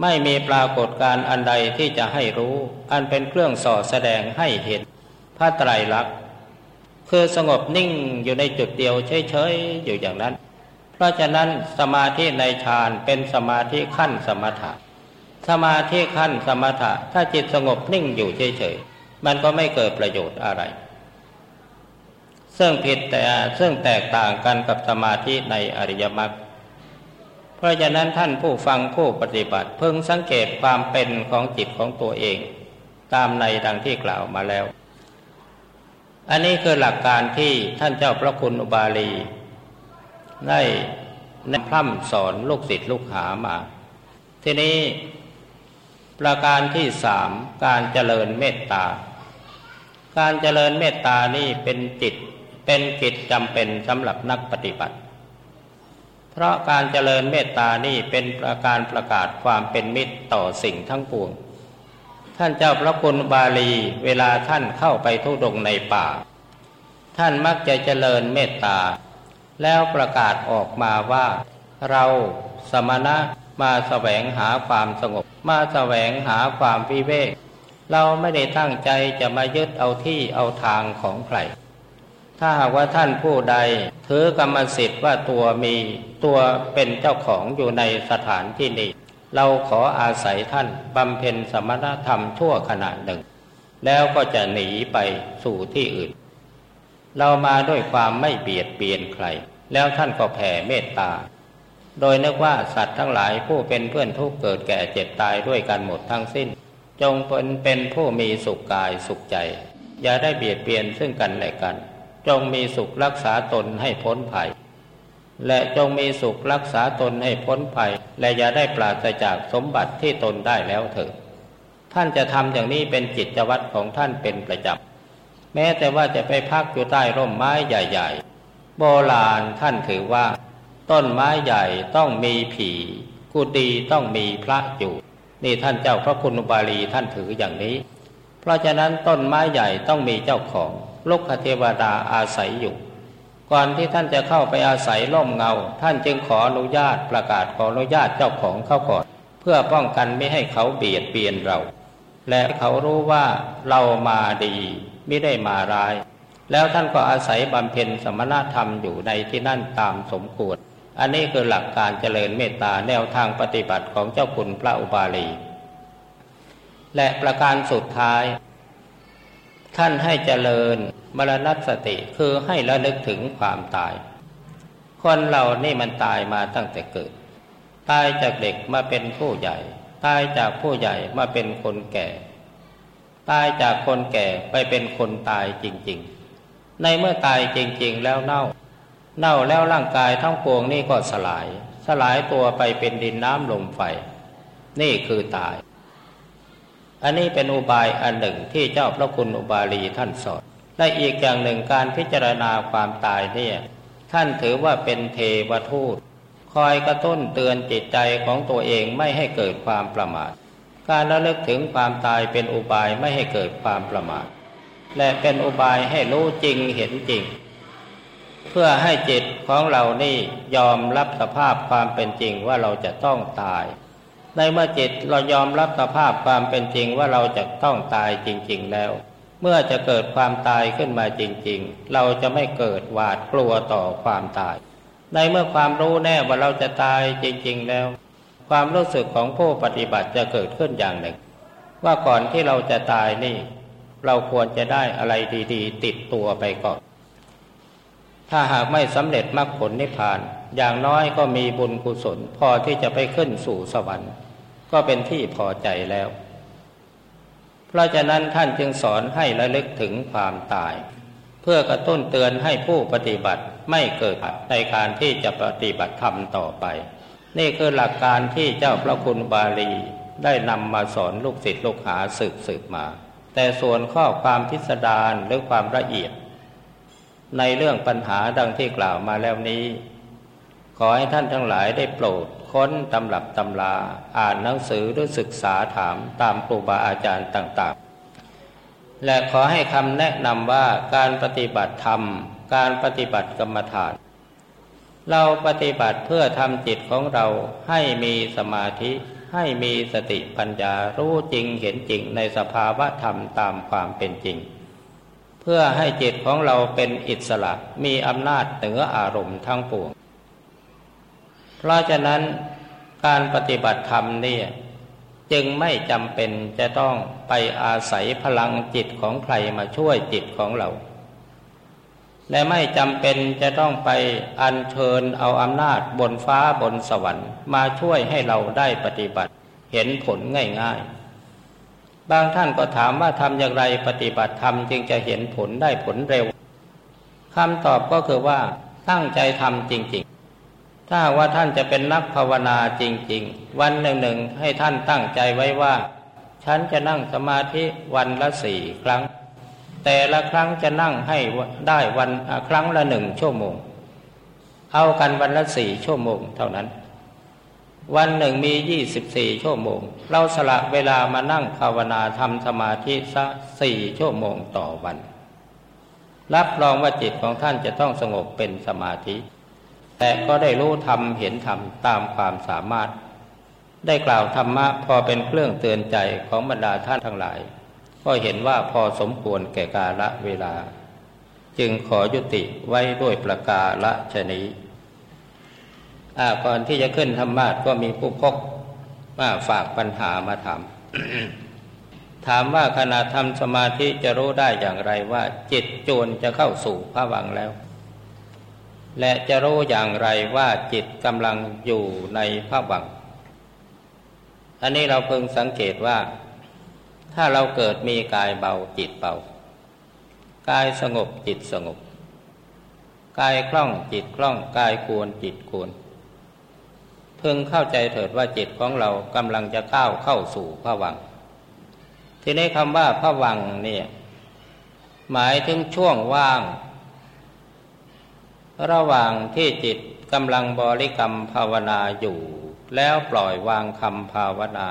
ไม่มีปรากฏการอันใดที่จะให้รู้ อันเป็นเครื่องสอดแสดงให้เห็นพระไตรลักษณ์คือสงบนิ่งอยู่ในจุดเดียวเฉยๆอยู่อย่างนั้น เพราะฉะนั้นสมาธิในฌานเป็นสมาธิขั้นสมถะ สมาธิขั้นสมถะ ถ้าจิตสงบนิ่งอยู่เฉยๆมันก็ไม่เกิดประโยชน์อะไร ซึ่งผิดแต่ซึ่งแตกต่างกันกับสมาธิในอริยมรรคเพราะฉะนั้นท่านผู้ฟังผู้ปฏิบัติเพิ่งสังเกตความเป็นของจิตของตัวเอง ตามในดังที่กล่าวมาแล้ว อันนี้คือหลักการที่ท่านเจ้าพระคุณอุบาลี ได้แนะพร่ำสอนลูกศิษย์ลูกหามา ทีนี้ประการที่สามการเจริญเมตตา การเจริญเมตตานี่เป็นจิต เป็นกิจจำเป็นสำหรับนักปฏิบัติ เพราะการเจริญเมตตานี่เป็นประการประกาศความเป็นมิตรต่อสิ่งทั้งปวง ท่านเจ้าพระคุณบาลีเวลาท่านเข้าไปทุดงในป่า ท่านมักจะเจริญเมตตา แล้วประกาศออกมาว่า เราสมณะมาแสวงหาความสงบ มาแสวงหาความวิเวกเราไม่ได้ตั้งใจจะมายึดเอาที่เอาทางของใคร ถ้าหากว่าท่านผู้ใด ถือกรรมสิทธิ์ว่าตัวมีตัวเป็นเจ้าของอยู่ในสถานที่นี้ เราขออาศัยท่านบำเพ็ญสมณธรรมชั่วขณะหนึ่ง แล้วก็จะหนีไปสู่ที่อื่น เรามาด้วยความไม่เบียดเบียนใคร แล้วท่านก็แผ่เมตตา โดยนึกว่าสัตว์ทั้งหลายผู้เป็นเพื่อนทุกเกิดแก่เจ็บตายด้วยกันหมดทั้งสิ้น จงเป็นเป็นผู้มีสุขกายสุขใจ อย่าได้เบียดเบียนซึ่งกันและกัน จงมีสุขรักษาตนให้พ้นภัย และจงมีสุขรักษาตนให้พ้นภัย และอย่าได้ปราศจากสมบัติที่ตนได้แล้วเถิดท่านจะทำอย่างนี้เป็นจิตวัตรของท่านเป็นประจำแม้แต่ว่าจะไปพักอยู่ใต้ร่มไม้ใหญ่ ๆ โบราณท่านถือว่า ต้นไม้ใหญ่ต้องมีผีกุฏิต้องมีพระอยู่ นี่ท่านเจ้าพระคุณบาลีท่านถืออย่างนี้ เพราะฉะนั้นต้นไม้ใหญ่ต้องมีเจ้าของ ลูกเทวดาอาศัยอยู่ ก่อนที่ท่านจะเข้าไปอาศัยร่มเงา ท่านจึงขออนุญาตประกาศขออนุญาตเจ้าของเข้าก่อน เพื่อป้องกันไม่ให้เขาเบียดเบียนเรา และเขารู้ว่าเรามาดีไม่ได้มาร้าย แล้วท่านก็อาศัยบำเพ็ญสมณธรรมอยู่ในที่นั่นตามสมควรอันนี้คือหลักการเจริญเมตตาแนวทางปฏิบัติของเจ้าคุณพระอุบาลี และประการสุดท้าย ท่านให้เจริญมรณสติคือให้ระลึกถึงความตาย คนเรานี่มันตายมาตั้งแต่เกิด ตายจากเด็กมาเป็นผู้ใหญ่ ตายจากผู้ใหญ่มาเป็นคนแก่ ตายจากคนแก่ไปเป็นคนตายจริง ๆ ในเมื่อตายจริง ๆ แล้วเน่า เน่าแล้วร่างกายทั้งปวงนี่ก็สลาย สลายตัวไปเป็นดินน้ำลมไฟ นี่คือตาย อันนี้เป็นอุบายอันหนึ่งที่เจ้าพระคุณอุบาลีท่านสอนและอีกอย่างหนึ่งการพิจารณาความตายเนี่ย ท่านถือว่าเป็นเทวทูต คอยกระตุ้นเตือนจิตใจของตัวเองไม่ให้เกิดความประมาท การระลึกถึงความตายเป็นอุบายไม่ให้เกิดความประมาท และเป็นอุบายให้รู้จริงเห็นจริง เพื่อให้จิตของเรานี่ยอมรับสภาพความเป็นจริงว่าเราจะต้องตาย ในเมื่อจิตเรายอมรับสภาพความเป็นจริงว่าเราจะต้องตายจริง ๆ แล้ว เมื่อจะเกิดความตายขึ้นมาจริง ๆ เราจะไม่เกิดหวาดกลัวต่อความตาย ในเมื่อความรู้แน่ว่าเราจะตายจริง ๆ แล้ว ความรู้สึกของผู้ปฏิบัติจะเกิดขึ้นอย่างหนึ่ง ว่าก่อนที่เราจะตายนี่ เราควรจะได้อะไรดี ๆ ติดตัวไปก่อน ถ้าหากไม่สำเร็จมรรคผลนิพพาน อย่างน้อยก็มีบุญกุศล พอที่จะไปขึ้นสู่สวรรค์ ก็เป็นที่พอใจแล้ว เพราะฉะนั้นท่านจึงสอนให้ระลึกถึงความตาย เพื่อกระตุ้นเตือนให้ผู้ปฏิบัติไม่เกิดในการที่จะปฏิบัติธรรมต่อไป นี่คือหลักการที่เจ้าพระคุณบาลีได้นำมาสอนลูกศิษย์ลูกหาสืบสืบมา แต่ส่วนข้อความพิสดารหรือความละเอียด ในเรื่องปัญหาดังที่กล่าวมาแล้วนี้ ขอให้ท่านทั้งหลายได้โปรดค้นตำรับตำลาอ่านหนังสือหรือศึกษาถามตามครูบาอาจารย์ต่าง ๆ และขอให้คำแนะนำว่าการปฏิบัติธรรม การปฏิบัติกรรมฐาน เราปฏิบัติเพื่อทำจิตของเราให้มีสมาธิให้มีสติปัญญารู้จริงเห็นจริงในสภาวะธรรมตามความเป็นจริง เพื่อให้จิตของเราเป็นอิสระมีอำนาจเหนืออารมณ์ทั้งปวง เพราะฉะนั้นการปฏิบัติธรรมเนี่ยจึงไม่จำเป็นจะต้องไปอาศัยพลังจิตของใครมาช่วยจิตของเรา และไม่จำเป็นจะต้องไปอัญเชิญเอาอำนาจบนฟ้าบนสวรรค์ มาช่วยให้เราได้ปฏิบัติเห็นผลง่ายๆ บางท่านก็ถามว่าทำอย่างไรปฏิบัติธรรมจึงจะเห็นผลได้ผลเร็วคำตอบก็คือว่าตั้งใจทำจริง ๆ ถ้าว่าท่านจะเป็นนักภาวนาจริง ๆ วันหนึ่งหนึ่งให้ท่านตั้งใจไว้ว่า ฉันจะนั่งสมาธิวันละสี่ครั้ง แต่ละครั้งจะนั่งให้ได้วันครั้งละหนึ่งชั่วโมง เอากันวันละสี่ชั่วโมงเท่านั้น วันหนึ่งมียี่สิบสี่ชั่วโมง เราสละเวลามานั่งภาวนาทำสมาธิสักสี่ชั่วโมงต่อวัน รับรองว่าจิตของท่านจะต้องสงบเป็นสมาธิ แต่ก็ได้รู้ธรรมเห็นธรรมตามความสามารถ ได้กล่าวธรรมะพอเป็นเครื่องเตือนใจของบรรดาท่านทั้งหลาย ก็เห็นว่าพอสมควรแก่กาละเวลา จึงขอยุติไว้ด้วยประกาละชนี้ ก่อนที่จะขึ้นธรรมาทก็มีผู้พกมาฝากปัญหามาถามถามว่าขณะทำสมาธิจะรู้ได้อย่างไรว่า จิตจวนจะเข้าสู่พระวังแล้ว และจะรู้อย่างไรว่าจิตกำลังอยู่ในพระวัง อันนี้เราเพิ่งสังเกตว่า ถ้าเราเกิดมีกายเบาจิตเบากายสงบจิตสงบ กายคล่องจิตคล่อง กายควรจิตควร พึงเข้าใจเถิดว่าจิตของเรากำลังจะก้าวเข้าสู่พระวัง ทีนี้คำว่าพระวังเนี่ยหมายถึงช่วงว่าง ระหว่างที่จิตกำลังบริกรรมภาวนาอยู่ แล้วปล่อยวางคำภาวนา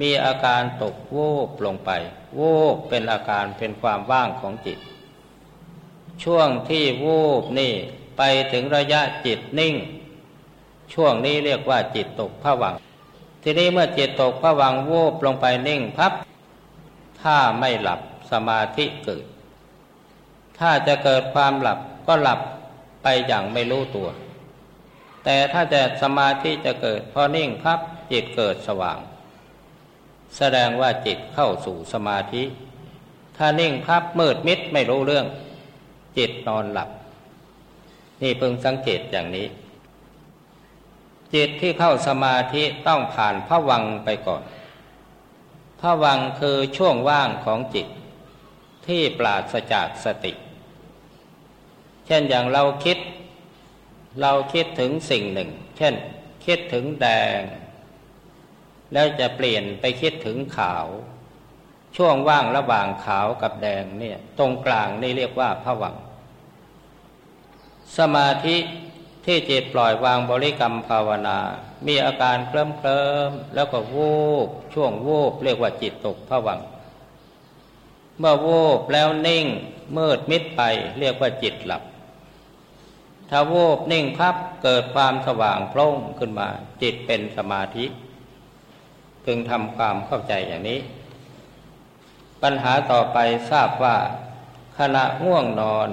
มีอาการตกโวบลงไป โวบเป็นอาการเป็นความว่างของจิต ช่วงที่โวบนี่ไปถึงระยะจิตนิ่ง ช่วงนี้เรียกว่าจิตตกผวัง ทีนี้เมื่อจิตตกผวังวูบลงไปนิ่งพับ ถ้าไม่หลับสมาธิเกิด ถ้าจะเกิดความหลับก็หลับไปอย่างไม่รู้ตัว แต่ถ้าจะสมาธิจะเกิด พอนิ่งพับจิตเกิดสว่าง แสดงว่าจิตเข้าสู่สมาธิ ถ้านิ่งพับมืดมิดไม่รู้เรื่อง จิตนอนหลับ นี่เพิ่งสังเกตอย่างนี้ จิตที่เข้าสมาธิต้องผ่านพระวังไปก่อนพระวังคือช่วงว่างของจิต ที่ปราศจากสติ เช่นอย่างเราคิด เราคิดถึงสิ่งหนึ่ง เช่น คิดถึงแดง แล้วจะเปลี่ยนไปคิดถึงขาว ช่วงว่างระหว่างขาวกับแดงเนี่ยตรงกลางนี่เรียกว่าผวังสมาธิ ที่จิตปล่อยวางบริกรรมภาวนา มีอาการเคลิ้มเคลิมแล้วก็วูบช่วงวูบเรียกว่าจิตตกผวัง เมื่อวูบแล้วนิ่งมืดมิดไปเรียกว่าจิตหลับ ถ้าวูบนิ่งพับเกิดความสว่างโพล่งขึ้นมา จิตเป็นสมาธิพึงทำความเข้าใจอย่างนี้ ปัญหาต่อไปทราบว่าขณะง่วงนอน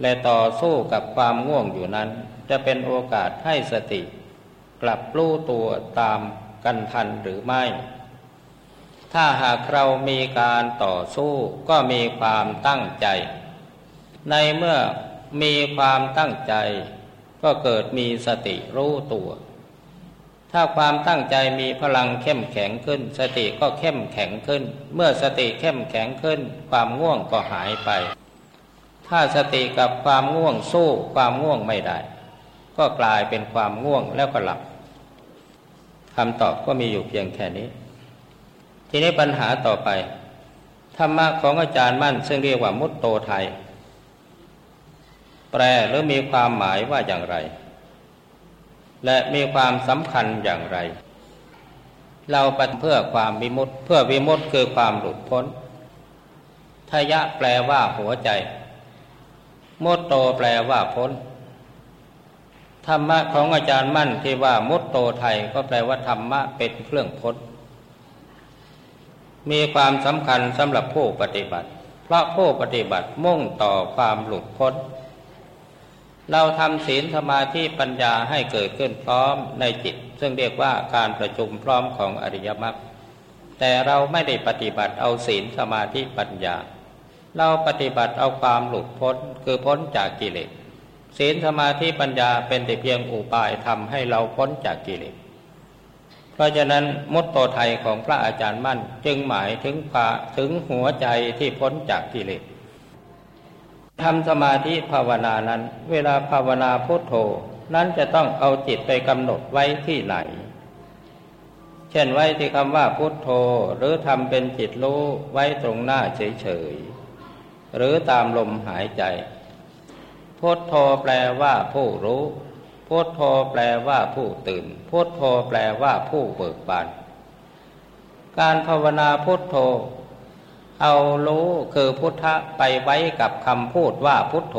และต่อสู้กับความง่วงอยู่นั้น จะเป็นโอกาสให้สติ กลับรู้ตัวตามกันทันหรือไม่ ถ้าหากเรามีการต่อสู้ก็มีความตั้งใจ ในเมื่อมีความตั้งใจ ก็เกิดมีสติรู้ตัว ถ้าความตั้งใจมีพลังเข้มแข็งขึ้น สติก็เข้มแข็งขึ้น เมื่อสติเข้มแข็งขึ้น ความง่วงก็หายไป ถ้าสติกับความง่วงสู้ความง่วงไม่ได้ ก็กลายเป็นความง่วงแล้วก็หลับคำตอบก็มีอยู่เพียงแค่นี้ ทีนี้ปัญหาต่อไป ธรรมะของอาจารย์มั่น ซึ่งเรียกว่ามุตโตไทย แปลหรือมีความหมายว่าอย่างไร และมีความสำคัญอย่างไร เราปฏิเพื่อความวิมุตเพื่อวิมุตคือความหลุดพ้นทยะแปลว่าหัวใจ มุตโตแปลว่าพ้นธรรมะของอาจารย์มั่นที่ว่ามุตโตไทยก็แปลว่าธรรมะเป็นเครื่องพ้น มีความสำคัญสำหรับผู้ปฏิบัติ เพราะผู้ปฏิบัติมุ่งต่อความหลุดพ้น เราทำศีลสมาธิปัญญาให้เกิดขึ้นพร้อมในจิต ซึ่งเรียกว่าการประชุมพร้อมของอริยมรรคแต่เราไม่ได้ปฏิบัติเอาศีลสมาธิปัญญา เราปฏิบัติเอาความหลุดพ้นคือพ้นจากกิเลสศีลสมาธิปัญญาเป็นแต่เพียงอุบายทำให้เราพ้นจากกิเลสเพราะฉะนั้นมุตโตไทยของพระอาจารย์มั่นจึงหมายถึงพาถึงหัวใจที่พ้นจากกิเลสทำสมาธิภาวนานั้น เวลาภาวนาพุทโธนั้นจะต้องเอาจิตไปกำหนดไว้ที่ไหน เช่นไว้ที่คำว่าพุทโธหรือทำเป็นจิตรู้ไว้ตรงหน้าเฉยๆ หรือตามลมหายใจพุทโธแปลว่าผู้รู้พุทโธแปลว่าผู้ตื่นพุทโธแปลว่าผู้เบิกบาน การภาวนาพุทโธ เอารู้คือพุทธะไปไว้กับคำพูดว่าพุทโธ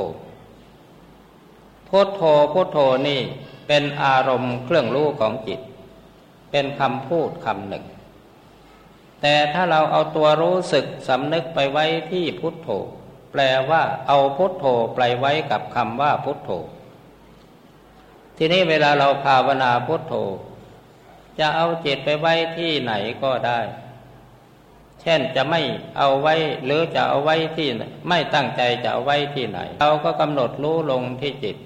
พุทโธพุทโธนี่เป็นอารมณ์เครื่องรู้ของจิต เป็นคำพูดคำหนึ่ง แต่ถ้าเราเอาตัวรู้สึกสำนึกไปไว้ที่พุทโธ แปลว่าเอาพุทโธไปไว้กับคำว่าพุทโธ ทีนี้เวลาเราภาวนาพุทโธ จะเอาจิตไปไว้ที่ไหนก็ได้ เช่นจะไม่เอาไว้หรือจะเอาไว้ที่ไม่ตั้งใจจะเอาไว้ที่ไหน เราก็กำหนดรู้ลงที่จิต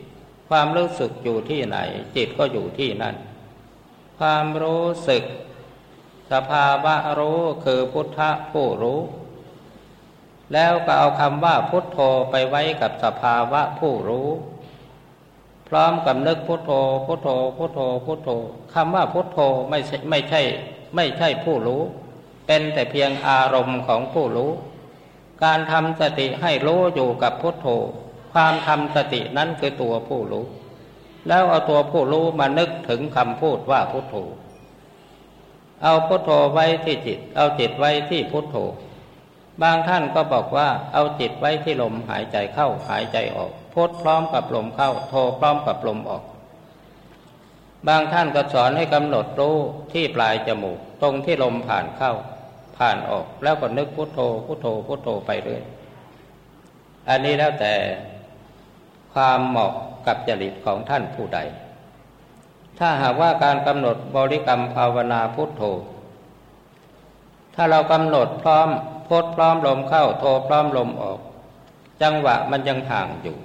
ความรู้สึกอยู่ที่ไหน จิตก็อยู่ที่นั่น ความรู้สึก สภาวะรู้คือพุทธะผู้รู้ แล้วก็เอาคำว่าพุทโธไปไว้กับสภาวะผู้รู้ พร้อมกับนึกพุทโธพุทโธพุทโธพุทโธคำว่าพุทโธไม่ใช่ไม่ใช่ ไม่ใช่ผู้รู้ เป็นแต่เพียงอารมณ์ของผู้รู้ การทำสติให้รู้อยู่กับพุทโธ ความทำสตินั้นคือตัวผู้รู้ แล้วเอาตัวผู้รู้มานึกถึงคำพูดว่าพุทโธ เอาพุทโธไว้ที่จิต เอาจิตไว้ที่พุทโธ บางท่านก็บอกว่าเอาจิตไว้ที่ลมหายใจเข้าหายใจออกพุทพร้อมกับลมเข้าโทพร้อมกับลมออก บางท่านก็สอนให้กำหนดรู้ที่ปลายจมูก ตรงที่ลมผ่านเข้า ผ่านออกแล้วก็นึกพุทโธพุทโธพุทโธไปเรื่อยอันนี้แล้วแต่ความเหมาะกับจริตของท่านผู้ใด ถ้าหากว่าการกำหนดบริกรรมภาวนาพุทโธ ถ้าเรากำหนดพร้อม พดพร้อมลมเข้าโทพร้อมลมออก จังหวะมันยังห่างอยู่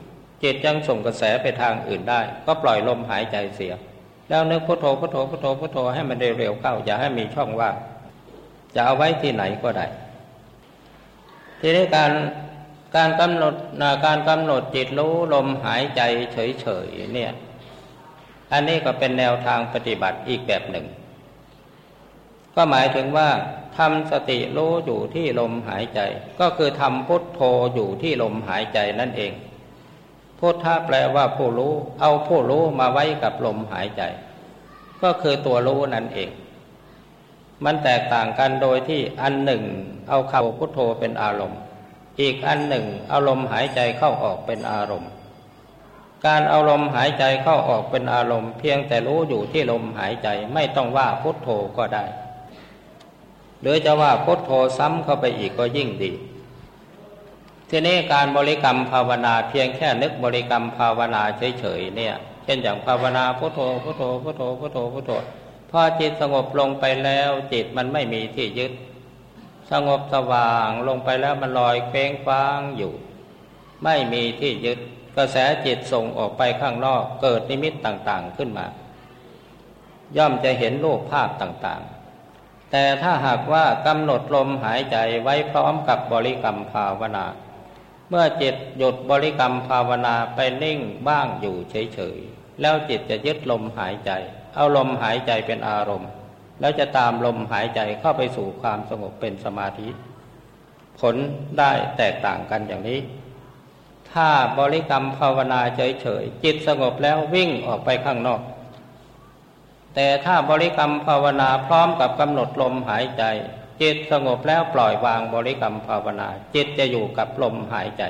จิตยังส่งกระแสไปทางอื่นได้ ก็ปล่อยลมหายใจเสีย แล้วนึกพุทโธพุทโธพุทโธพุทโธให้มันเร็วๆเข้า อย่าให้มีช่องว่างจะเอาไว้ที่ไหนก็ได้ ทีนี้การการกำหนดการกำหนดจิตรู้ลมหายใจเฉยๆเนี่ย อันนี้ก็เป็นแนวทางปฏิบัติอีกแบบหนึ่ง ก็หมายถึงว่า ทำสติรู้อยู่ที่ลมหายใจ ก็คือทำพุทโธอยู่ที่ลมหายใจนั่นเอง พุทธะแปลว่าผู้รู้ เอาผู้รู้มาไว้กับลมหายใจ ก็คือตัวรู้นั่นเอง มันแตกต่างกันโดยที่อันหนึ่ง เอาคำพุทโธเป็นอารมณ์ อีกอันหนึ่งเอาลมหายใจเข้าออกเป็นอารมณ์ การเอาลมหายใจเข้าออกเป็นอารมณ์ เพียงแต่รู้อยู่ที่ลมหายใจไม่ต้องว่าพุทโธก็ได้ หรือจะว่าพุทโธซ้ำเข้าไปอีกก็ยิ่งดี ทีนี้การบริกรรมภาวนาเพียงแค่นึกบริกรรมภาวนาเฉยๆเนี่ย เช่นอย่างภาวนาพุทโธพุทโธพุทโธพุทโธพุทโธพอจิตสงบลงไปแล้วจิตมันไม่มีที่ยึด สงบสว่างลงไปแล้วมันลอยเฟ้งฟ้างอยู่ ไม่มีที่ยึด กระแสจิตส่งออกไปข้างนอกเกิดนิมิตต่างๆขึ้นมา ย่อมจะเห็นรูปภาพต่าง แต่ถ้าหากว่ากำหนดลมหายใจไว้พร้อมกับบริกรรมภาวนา เมื่อจิตหยุดบริกรรมภาวนาไปนิ่งบ้างอยู่เฉยๆ แล้วจิตจะยึดลมหายใจ เอาลมหายใจเป็นอารมณ์ แล้วจะตามลมหายใจเข้าไปสู่ความสงบเป็นสมาธิ ผลได้แตกต่างกันอย่างนี้ ถ้าบริกรรมภาวนาเฉยๆ จิตสงบแล้ววิ่งออกไปข้างนอก แต่ถ้าบริกรรมภาวนาพร้อมกับกำหนดลมหายใจ จิตสงบแล้วปล่อยวางบริกรรมภาวนา จิตจะอยู่กับลมหายใจ